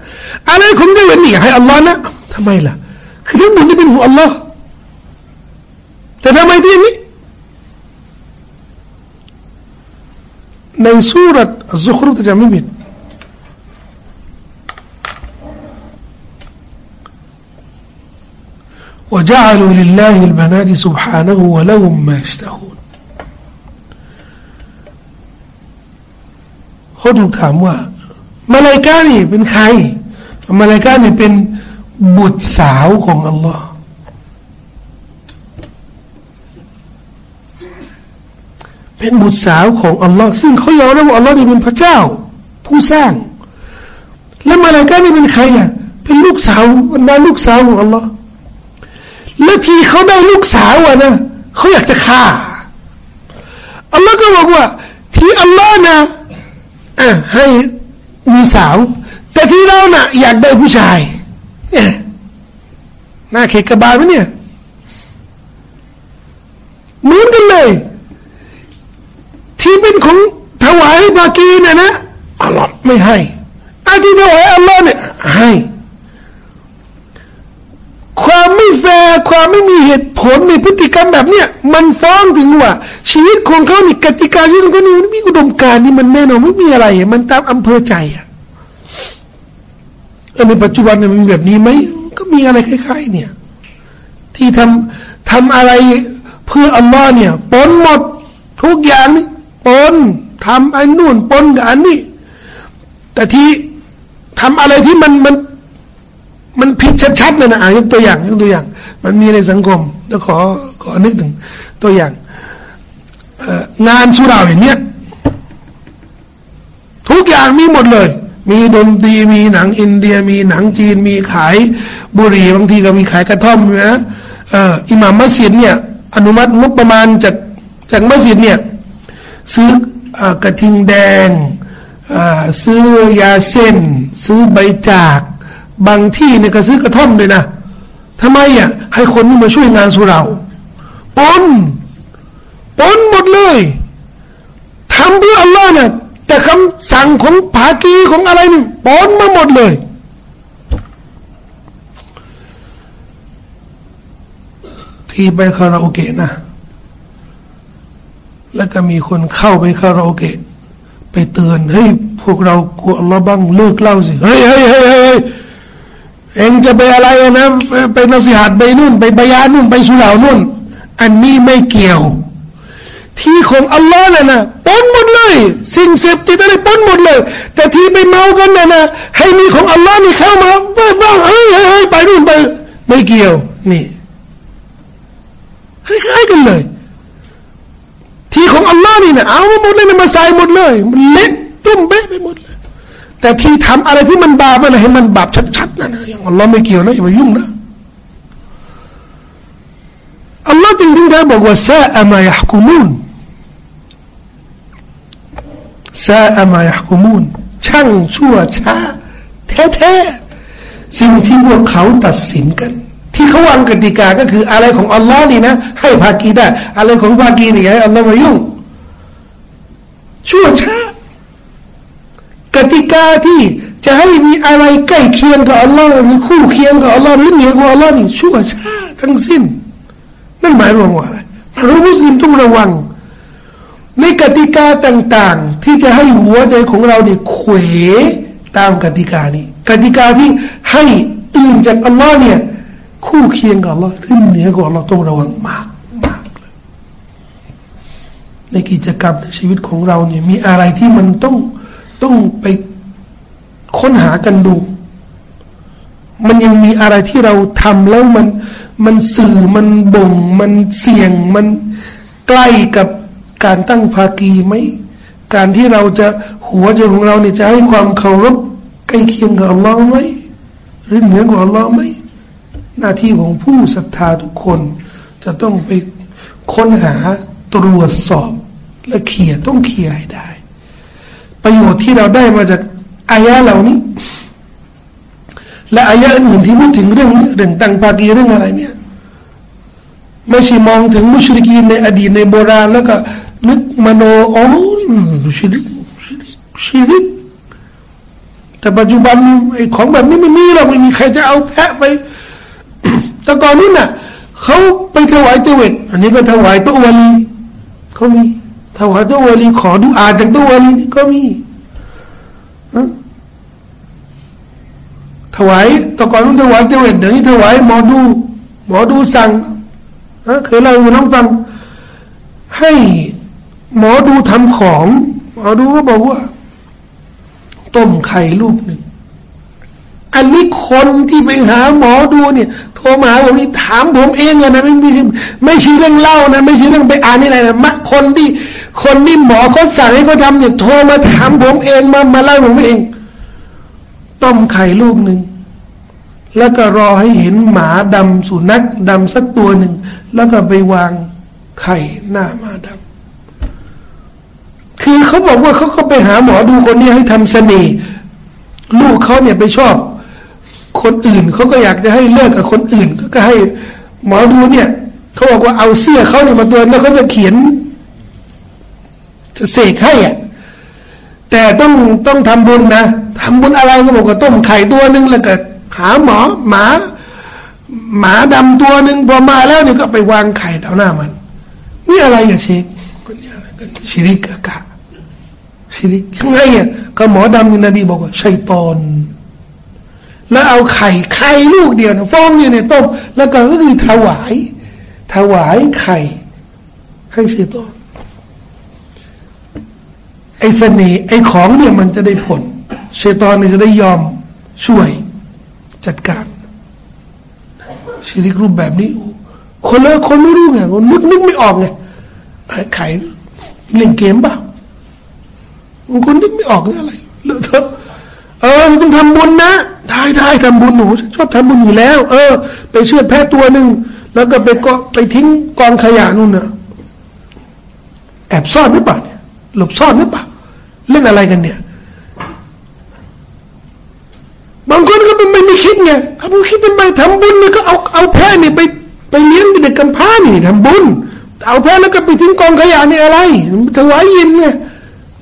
อะไรของเจ้าเวทนี่ให้อัลลอฮ์นะทำไมล่ะ คือทั้งหมดนี่เป็นของอัลลอฮ์แต่ทำไมที่นี้ในสุรษซุครุตจะไม่ผิด وجعلوا لله البنات سبحانه ولهم ما يشتهون เขาถูกถามว่ามาลายกานี่เป็นใครมาลายกานี่เป็นบุตรสาวของอัลลอฮ์เป็นบุตรสาวของอัลลอฮ์ซึ่งเขายอมรับว่าอัลลอฮ์นี่เป็นพระเจ้า ผู้สร้าง แล้วมาลายกานี่เป็นใครอ่ะเป็นลูกสาวบรรดาลูกสาวของอัลลอฮ์ แล้วทีเขาได้ลูกสาวอะนะเขาอยากจะฆ่าอัลลอฮ์ก็บอกว่า ที่อัลลอฮ์นะอะให้มีสาว แต่ที่เรานะ่ะ อยากได้ผู้ชายเนี่ยน่าเขกบาลไหมเนี่ยเหมือนกันเลย ที่เป็นของถวายบากีนะนะอัลลอฮ์ไม่ให้อาที่ถวายอัลลอฮ์เนี่ยให้ ความไม่แฟร์ความไม่มีเหตุผลในพฤติกรรมแบบเนี้ยมันฟ้องถึงว่า ชีวิตของเขานี่กติกาชีวิตของเขานี่มันมีอุดมการณ์นี่มันแน่นอนไม่มีอะไรมันตามอำเภอใจอะในปัจจุบันมันมีแบบนี้ไหมก็มีอะไรคล้ายๆ เนี่ย ที่ทำทำอะไรเพื่ออัลลอฮ์เนี่ยปนหมดทุกอย่างนี่ปนทำไอ้นู่นปนกับอันนี้แต่ที่ทำอะไรที่มันมัน มันผิดชัดๆเลยนะอ่ายกตัวอย่างยกตัวอย่าง มันมีในสังคมแล้วขอขอนึกถึงตัวอย่างงานสุราอย่างเนี้ยทุกอย่างมีหมดเลย มีดนตรีมีหนังอินเดีย มีหนังจีน มีขายบุหรี่บางทีก็มีขายกระท่อมนะเอออิหม่ามมัสยิดเนี่ย อนุมัติงบประมาณจากจากมัสยิดเนี่ย ซื้อกระทิงแดงซื้อยาเส้น ซื้อใบจาก บางที่เนี่ยก็ซื้อกระท่อมด้วยนะทำไมอะให้คนนี้มาช่วยงานสุเราปนปนหมดเลยทำเพื่ออัลลอฮ์นะแต่คำสั่งของภากีของอะไรนี่ปนมาหมดเลย ที่ไปคาราโอเกะนะ แล้วก็มีคนเข้าไปคาราโอเกะ ไปเตือนเฮ้ยพวกเรากลัวอัลลอฮ์บ้างเลิกเล่าสิ เฮ้ยเฮ้ยเฮ้ย เองจะไปอะไรนะไปนสิฮัดไปนู่น ไปบยานู่นไปสุเหร่านู่น อันนี้ไม่เกี่ยว ที่ของอัลลอฮ์น่ะนะปนหมดเลย สิ่งเสพติดอะไรปนหมดเลย แต่ที่ไปเมากันน่ะนะให้มีของอัลลอฮ์นี่เข้ามาบ้างเฮ้ยเฮ้ยไปนู่นไปไม่เกี่ยว นี่คล้ายๆกันเลย ที่ของอัลลอฮ์นี่นะเอาหมดเลยมาใส่หมดเลย มันเล็กตุ้มเบ๊ะไปหมดเลย แต่ที่ทำอะไรที่มันบาปอะไรให้มันบาปชัดๆนะนะอย่างอัลลอฮ์ไม่เกี่ยวนะอย่าไปยุ่งนะอัลลอฮ์จริงๆได้บอกว่าซาอะมายฮกุมูนซาอะมายฮกุมูนช่างชั่วช้าแท้ๆสิ่งที่พวกเขาตัดสินกัน ที่เขาวางกติกาก็คืออะไรของอัลลอฮ์นี่นะ ให้ภากีได้ อะไรของภากีนี่ให้อัลลอฮ์มายุ่งชั่วช้า กติกาที่จะให้มีอะไรใกล้เคียงกับอัลลอฮ์หรือคู่เคียงกับอัลลอฮ์หรือเหนือกว่าอัลลอฮ์นี่ชั่วช้าทั้งสิ้น นั่นหมายรวมว่าอะไรเรามุสลิมต้องระวัง ในกติกาต่าง ๆ ที่จะให้หัวใจของเราเนี่ยเขวตามกติกานี้กติกาที่ให้อื่นจากอัลลอฮ์เนี่ยคู่เคียงกับเราขึ้นเหนือกว่าเราต้องระวังมากมากเลยในกิจกรรมในชีวิตของเราเนี่ยมีอะไรที่มันต้อง ต้องไปค้นหากันดู มันยังมีอะไรที่เราทำแล้วมันมันสื่อมันบ่ง มันเสี่ยงมันใกล้กับการตั้งภากีไหมการที่เราจะหัวใจของเราเนี่ยจะให้ความเคารพใกล้เคียงกับอัลลอฮ์ไหมหรือเหนือกว่าอัลลอฮ์ไหมหน้าที่ของผู้ศรัทธาทุกคน จะต้องไปค้นหาตรวจสอบและเขี่ยต้องเขี่ยให้ได้ ประโยชน์ที่เราได้มาจากอายะเหล่านี้ และอายะอื่นที่พูดถึงเรื่องเรื่องตังปากีเรื่องอะไรเนี่ยไม่ใช่มองถึงมุชริกีนในอดีตในโบราณแล้วก็ นึกมโนโอ้ชิริชิริชิริแต่ปัจจุบันไอ้ของแบบนี้ไม่มีหรอกไม่มีใครจะเอาแพะไปแต่ก่อนนู้นน่ะเขาไปถวายเจวิตอันนี้ก็ถวายตัววลีเขามี ถวายตัววลีขอดูอาจากตัววลีก็มีถวายต่ก่อนนู้นถวายเจวิตเดี๋ยวนี้ถวายหมอดู หมอดูสั่งเคยเล่าให้น้องฟัง ให้หมอดูทำของหมอดูก็บอกว่า ต้มไข่ลูกหนึ่งอันนี้คนที่ไปหาหมอดูเนี่ย โทรมาผมนี่ถามผมเองอะนะไม่ไม่ไม่ใช่เรื่องเล่านะไม่ใช่เรื่องไปอ่านนี่อะไรนะมัคนที่คนที่หมอเขาสั่งให้เขาทำเนี่ยโทรมาถามผมเองมามาเล่าผมเอง ต้มไข่ลูกหนึ่งแล้วก็รอให้เห็นหมาดำสุนัขดำสักตัวหนึ่ง แล้วก็ไปวางไข่หน้าหมาดำคือเขาบอกว่าเขาเขาไปหาหมอดูคนนี้ให้ทำเสน่ห์ลูกเขาเนี่ยไปชอบ คนอื่นเขาก็อยากจะให้เลิกกับคนอื่นก็ให้หมอดูเนี่ยเขาบอกว่าเอาเสื้อเขาเนี่ยมาตัวแล้วเขาจะเขียน จะเสกให้อะแต่ต้องต้องทำบุญนะทำบุญอะไรก็บอกว่าต้มไข่ตัวหนึ่งแล้วก็หาหมอหมาหมาดำตัวหนึ่งพอมาแล้วเนี่ยก็ไปวางไข่ต่อหน้ามัน นี่อะไรอย่าเช็คก็นี่อะไรกันชิริกะกะชิริกยังไงอะก็หมอดำนี่นบีบอกว่าชัยตอน แล้วเอาไข่ไข่ลูกเดียวนะฟองเนี่ยต้มแล้วก็ก็คือถวาย ถวายไข่ให้ชัยตอนไอ้เสน่ห์ไอ้ของเนี่ยมันจะได้ผลเชตอนเนี่ยจะได้ยอมช่วยจัดการชีริกรูปแบบนี้ คนละคนไม่รู้ไงคนนึกนึกไม่ออกไงไข่เล่นเกมป่ะบางคนนึกไม่ออกอะไรเลอะเทอะเออต้องทำบุญนะ ได้ได้ทำบุญหนูชอบทำบุญอยู่แล้ว เออ ไปเชือดแพะตัวหนึ่งแล้วก็ไปก็ไปทิ้งกองขยะนู่นน่ะแอบซ่อนหรือเปล่าเนี่ยหลบซ่อนหรือเปล่าเล่นอะไรกันเนี่ย บางคนก็ไม่ไม่คิดไงถ้าคิดทำไมทำบุญเนี่ยก็เอาเอาแพะนี่ไปไปเลี้ยงเด็กกำพร้านี่ทำบุญเอาแพะแล้วก็ไปทิ้งกองขยะนี่อะไรถวายยินเนี่ย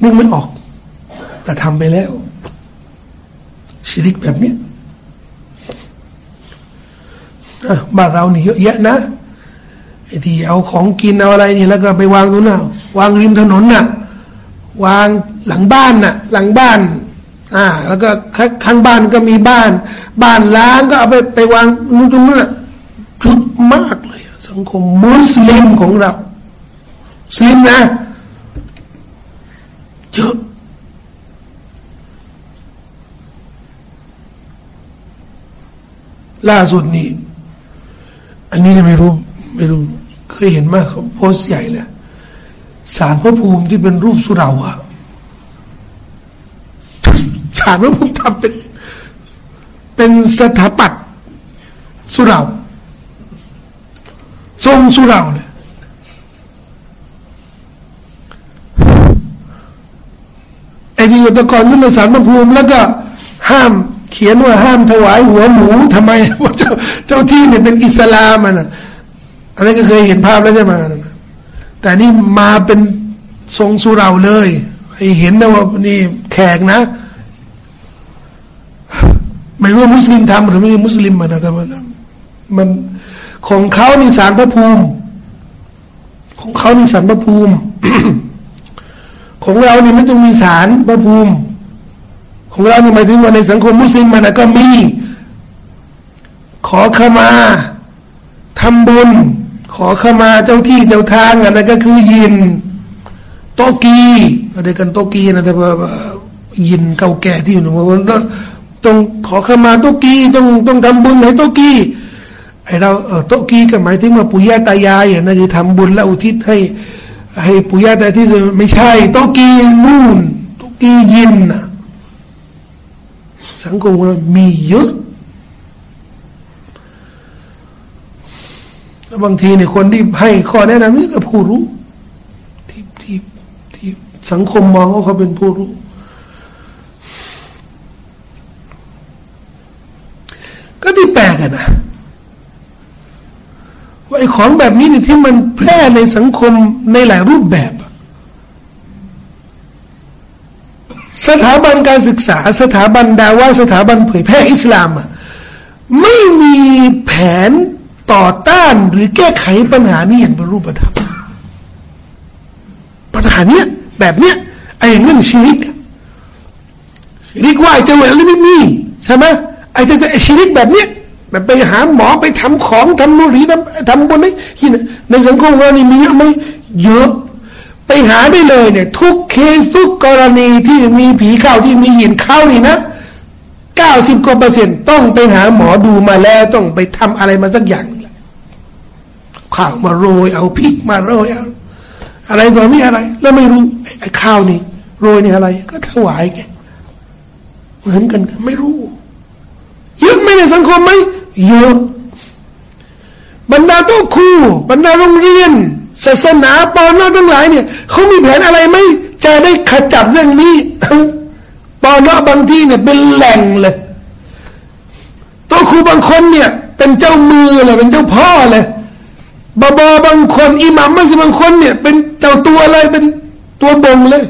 นึกไม่ออก แต่ทำไปแล้ว ชิริกแบบนี้บ้านเรานี่เยอะแยะนะไอ้ที่เอาของกินเอาอะไรนี่แล้วก็ไปวางตรงนั้นวางริมถนนน่ะ วางหลังบ้านน่ะ หลังบ้าน อ่า แล้วก็ข้างบ้านก็มีบ้าน บ้านล้างก็เอาไปไปวางนู่นตรงนั้นทุกมากเลย สังคมมุสลิมของเราสลิมนะเยอะ ล่าสุดนี้อันนี้ไม่รู้ไม่รู้เคยเห็นมากเขาโพสใหญ่เลยสารพระภูมิที่เป็นรูปสุราอะสารพระภูมิทำเป็น เป็นสถาปัตย์สุราทรงสุราเลยไอ้ที่ตะกอนขึ้นในสารพระภูมิแล้วก็ห้าม เขียนว่าห้ามถวายหัวหมูทำไมว่าเจ้าเจ้าที่เนี่ยเป็นอิสลามอะอันนั้ก็เคยเห็นภาพแล้วใช่ไหมแต่นี่มาเป็นทรงสุราเลย ให้เห็นนะว่านี่แขกนะ ไม่รู้มุสลิมทำหรือไม่มุสลิมมันนะแต่ว่ามันของเขานี่สารพระภูมิ ของเขานี่สารพระภูมิ ของเรานี่ไม่ต้องมีสารพระภูมิ ของเรานี่หมายถึงว่าในสังคมมุสลิมมันก็มี ขอขมาทำบุญ ขอขมาเจ้าที่เจ้าทางอันนั้นก็คือยิน โตกีอะไรกันโตกีนะแต่ว่ายินเก่าแก่ที่อยู่ในมันต้องขอขมาโตกีต้องต้องทำบุญให้โตกีไอเราโตกีก็หมายถึงว่าปุยาตายายนั่นคือทำบุญแล้วอุทิศให้ให้ปุยาตายที่ไม่ใช่โตกีนู่นโตกียินนะ สังคมเรามีเยอะแล้วบางทีเนี่ยคนที่ให้ข้อแนะนำนี่ก็ผู้รู้ที่ที่ที่สังคมมองว่าเขาเป็นผู้รู้ ก็ที่แปลกันนะว่าไอ้ของแบบนี้เนี่ยที่มันแพร่ในสังคมในหลายรูปแบบ สถาบันการศึกษา สถาบันดาว่าสถาบันเผยแพร่อิสลามไม่มีแผนต่อต้านหรือแก้ไขปัญหานี้อย่างเป็นรูปธรรมปัญหาเนี้ยแบบเนี้ยไอ้เรื่องชีริกชีริกว่าจะเหมือนไม่มีใช่ไหมไอ้แต่ชีริกแบบเนี้ยแบบไปหาหมอไปทำของทำนู่นนี่ทำทำบนนี้ในสังคมเรานี่มีเยอะไหมเยอะ หาได้เลยเนี่ย ทุกเคสทุกกรณีที่มีผีเข้าที่มีหินเข้านี่นะเก้าสิบกว่าเปอร์เซ็นต์ต้องไปหาหมอดูมาแล้วต้องไปทำอะไรมาสักอย่างข้าวมาโรย เอาพริกมาโรยเอาอะไรตัวนี้อะไร แล้วไม่รู้ไอ้ข้าวนี่โรยนี่อะไร ก็ถวายแกเหมือนกันไม่รู้เยอะไหมในสังคมไหมเยอะบรรดาโต๊ะครูบรรดาโรงเรียน ศาสนาปอนอทั้งหลายเนี่ยเขามีแผนอะไรไหมจะได้ขจัดเรื่องนี้ปอนอบางที่เนี่ยเป็นแหล่งเลยตัวครูบางคนเนี่ยเป็นเจ้ามือเลยเป็นเจ้าพ่อเลยบาบอบางคนอิหมัมมัสบางคนเนี่ย เป็นเจ้าตัวเลยเป็นตัวบงเลย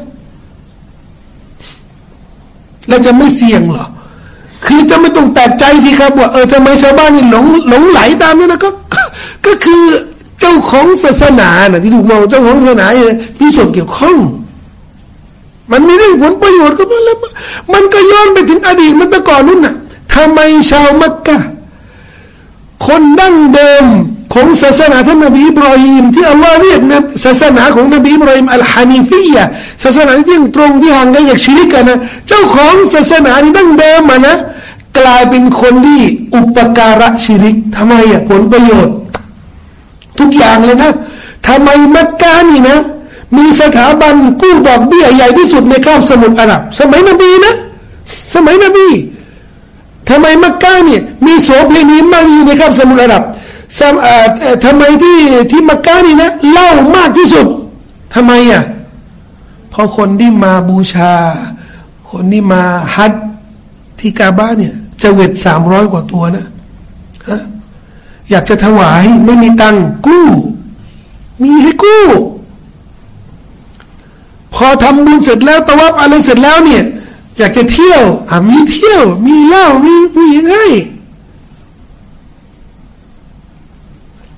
แล้วจะไม่เสี่ยงหรอ คือจะไม่ต้องแปลกใจสิครับว่าเออทำไมชาวบ้านนี่หลงหลงไหลตามนี่นะก็ก็คือ เจ้าของศาสนาน่ะที่ถูกมองเจ้าของศาสนาเนี่ยมีส่วนเกี่ยวข้อง มันไม่ได้ผลประโยชน์ก็มันแล้วมันก็ย้อนไปถึงอดีตมันตะก่อนนู่นน่ะทำไมชาวมักกะคนดั้งเดิมของศาสนาท่านนบีอิบรอฮิมที่อัลลอฮ์เรียกนะศาสนาของนบีอิบรอฮิมอัลฮานีฟียะศาสนาที่ตรงที่ห่างไกลจากชิริกันนะเจ้าของศาสนาที่ตั้งเดิมมานะกลายเป็นคนที่อุปการะชิริกทำไมอะผลประโยชน์ ทุกอย่างเลยนะทำไมมักกะนี่นะ มีสถาบันกู้ดอกเบี้ยใหญ่ที่สุดในคาบสมุทรอาหรับ สมัยนบีนะ สมัยนบีทำไมมักกะเนี่ยมีโสเภณีมากอยู่ในคาบสมุทรอาหรับทำไมที่ที่มักกะนี่นะเล่ามากที่สุดทำไมอะเพราะคนที่มาบูชา คนที่มาฮัดที่กาบ้าเนี่ยจะเวทสามร้อยกว่าตัวนะฮะ อยากจะถวายไม่มีตังกู้ มีให้กู้ พอทำบุญเสร็จแล้วตะวับอะไรเสร็จแล้วเนี่ย อยากจะเที่ยวอ่ะมีเที่ยว มีเหล้ามีผู้หญิงให้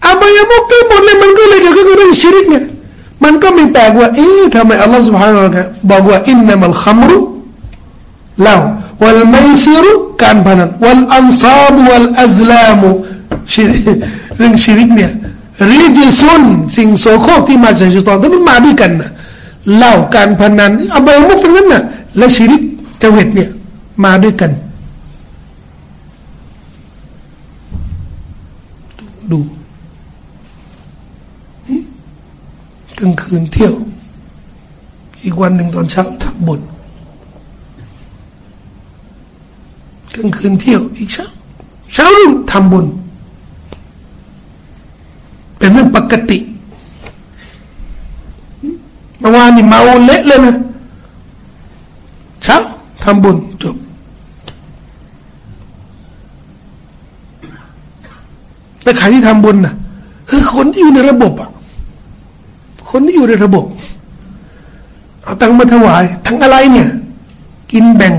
อบายมุกทั้งหมดเลยมันก็เลยเกี่ยวกับเรื่องชิริกเนี่ยมันก็ไม่แปลกว่าเอ๊ะทำไมอัลลอฮฺ سبحانه และ تعالى บอกว่าอินนัมัลขัมรุเหล้าวัลไมซิรุการพนันวัลอันซาบวัลอัซลามุ เรื่องชิริกเนี่ยริจิซุนสิ่งโสโครกที่มาจากชัยตอนมันมาด้วยกันนะเหล้าการพนันอบายมุกทั้งนั้นนะและชิริกเจวิตเนี่ยมาด้วยกัน ดูกลางคืนเที่ยว อีกวันหนึ่งตอนเช้าทำบุญกลางคืนเที่ยวอีกเช้าเช้ารุ่งทำบุญ เป็นเรื่องปกติเมื่อวานนี่เมาเละเลยนะเช้าทำบุญจบแต่ใครที่ทำบุญนะคือคนที่อยู่ในระบบอะ คนที่อยู่ในระบบ เอาตังมาถวาย ทั้งอะไรเนี่ย กินแบ่ง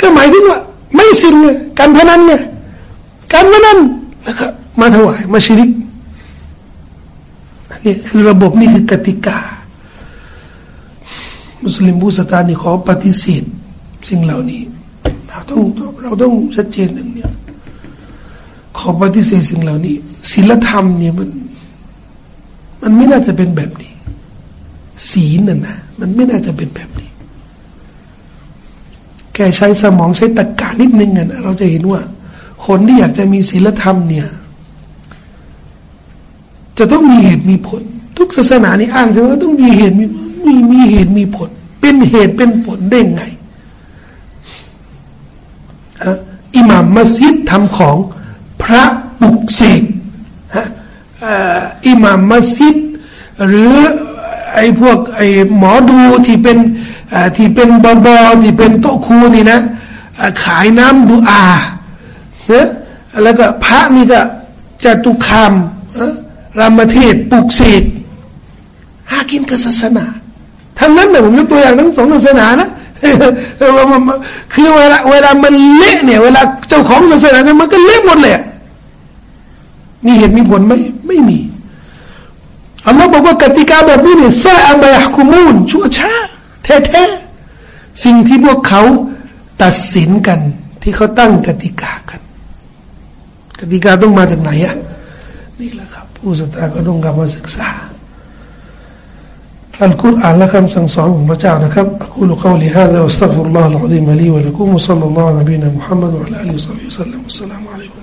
ก็หมายถึงว่า ไม่สิ้นไงการพนันไง การพนันแล้วก็มาถวายมาชิริกนี่คือระบบนี่คือกติกา มุสลิมผู้ศรัทธานี่ขอปฏิเสธสิ่งเหล่านี้ เราต้องเราต้องชัดเจนหนึ่งเนี่ยขอปฏิเสธสิ่งเหล่านี้ศีลธรรมเนี่ยมัน มันไม่น่าจะเป็นแบบนี้ศีลน่ะนะมันไม่น่าจะเป็นแบบนี้แกใช้สมองใช้ตรรกะนิดนึงนะเราจะเห็นว่า คนที่อยากจะมีศีลธรรมเนี่ย จะต้องมีเหตุมีผล ทุกศาสนานี่อ้างใช่ไหมว่าต้องมีเหตุมีมีมีเหตุมีผล เป็นเหตุเป็นผลได้ไงอิหม่ามมัสยิดทำของพระปลุกเสกอิหม่ามมัสยิดหรือไอ้พวกไอ้หมอดูที่เป็นที่เป็นบอบอที่เป็นโตคูนี่นะ ขายน้ำดูอา เนะแล้วก็พระนี่ก็จะตุคามรามเทศปลุกเสกหากินกับศาสนาทั้งนั้นเนะผมยกตัวอย่างทั้งสองศาสนานะคือเวลาเวลามันเละเนี่ย เวลาเจ้าของศาสนาเนี่ยมันก็เละหมดเลยมีเหตุมีผลไหมไม่มีอัลลอฮ์บอกว่ากติกาแบบนี้เนี่ยซาอับยะคุมูนชั่วช้าแท้ๆสิ่งที่พวกเขาตัดสินกัน ที่เขาตั้งกติกากัน กติกาต้องมาจากไหนอะนี่แหละครับ ผู้ศรัทธาก็ต้องกลับมาศึกษาอัลกุรอานและคำสั่งสอนของพระเจ้านะครับأقول قولي هذا أستغفر الله العظيم لي ولكم صلى الله عليه وسلم محمد وعلى آله وسلم السلام عليكم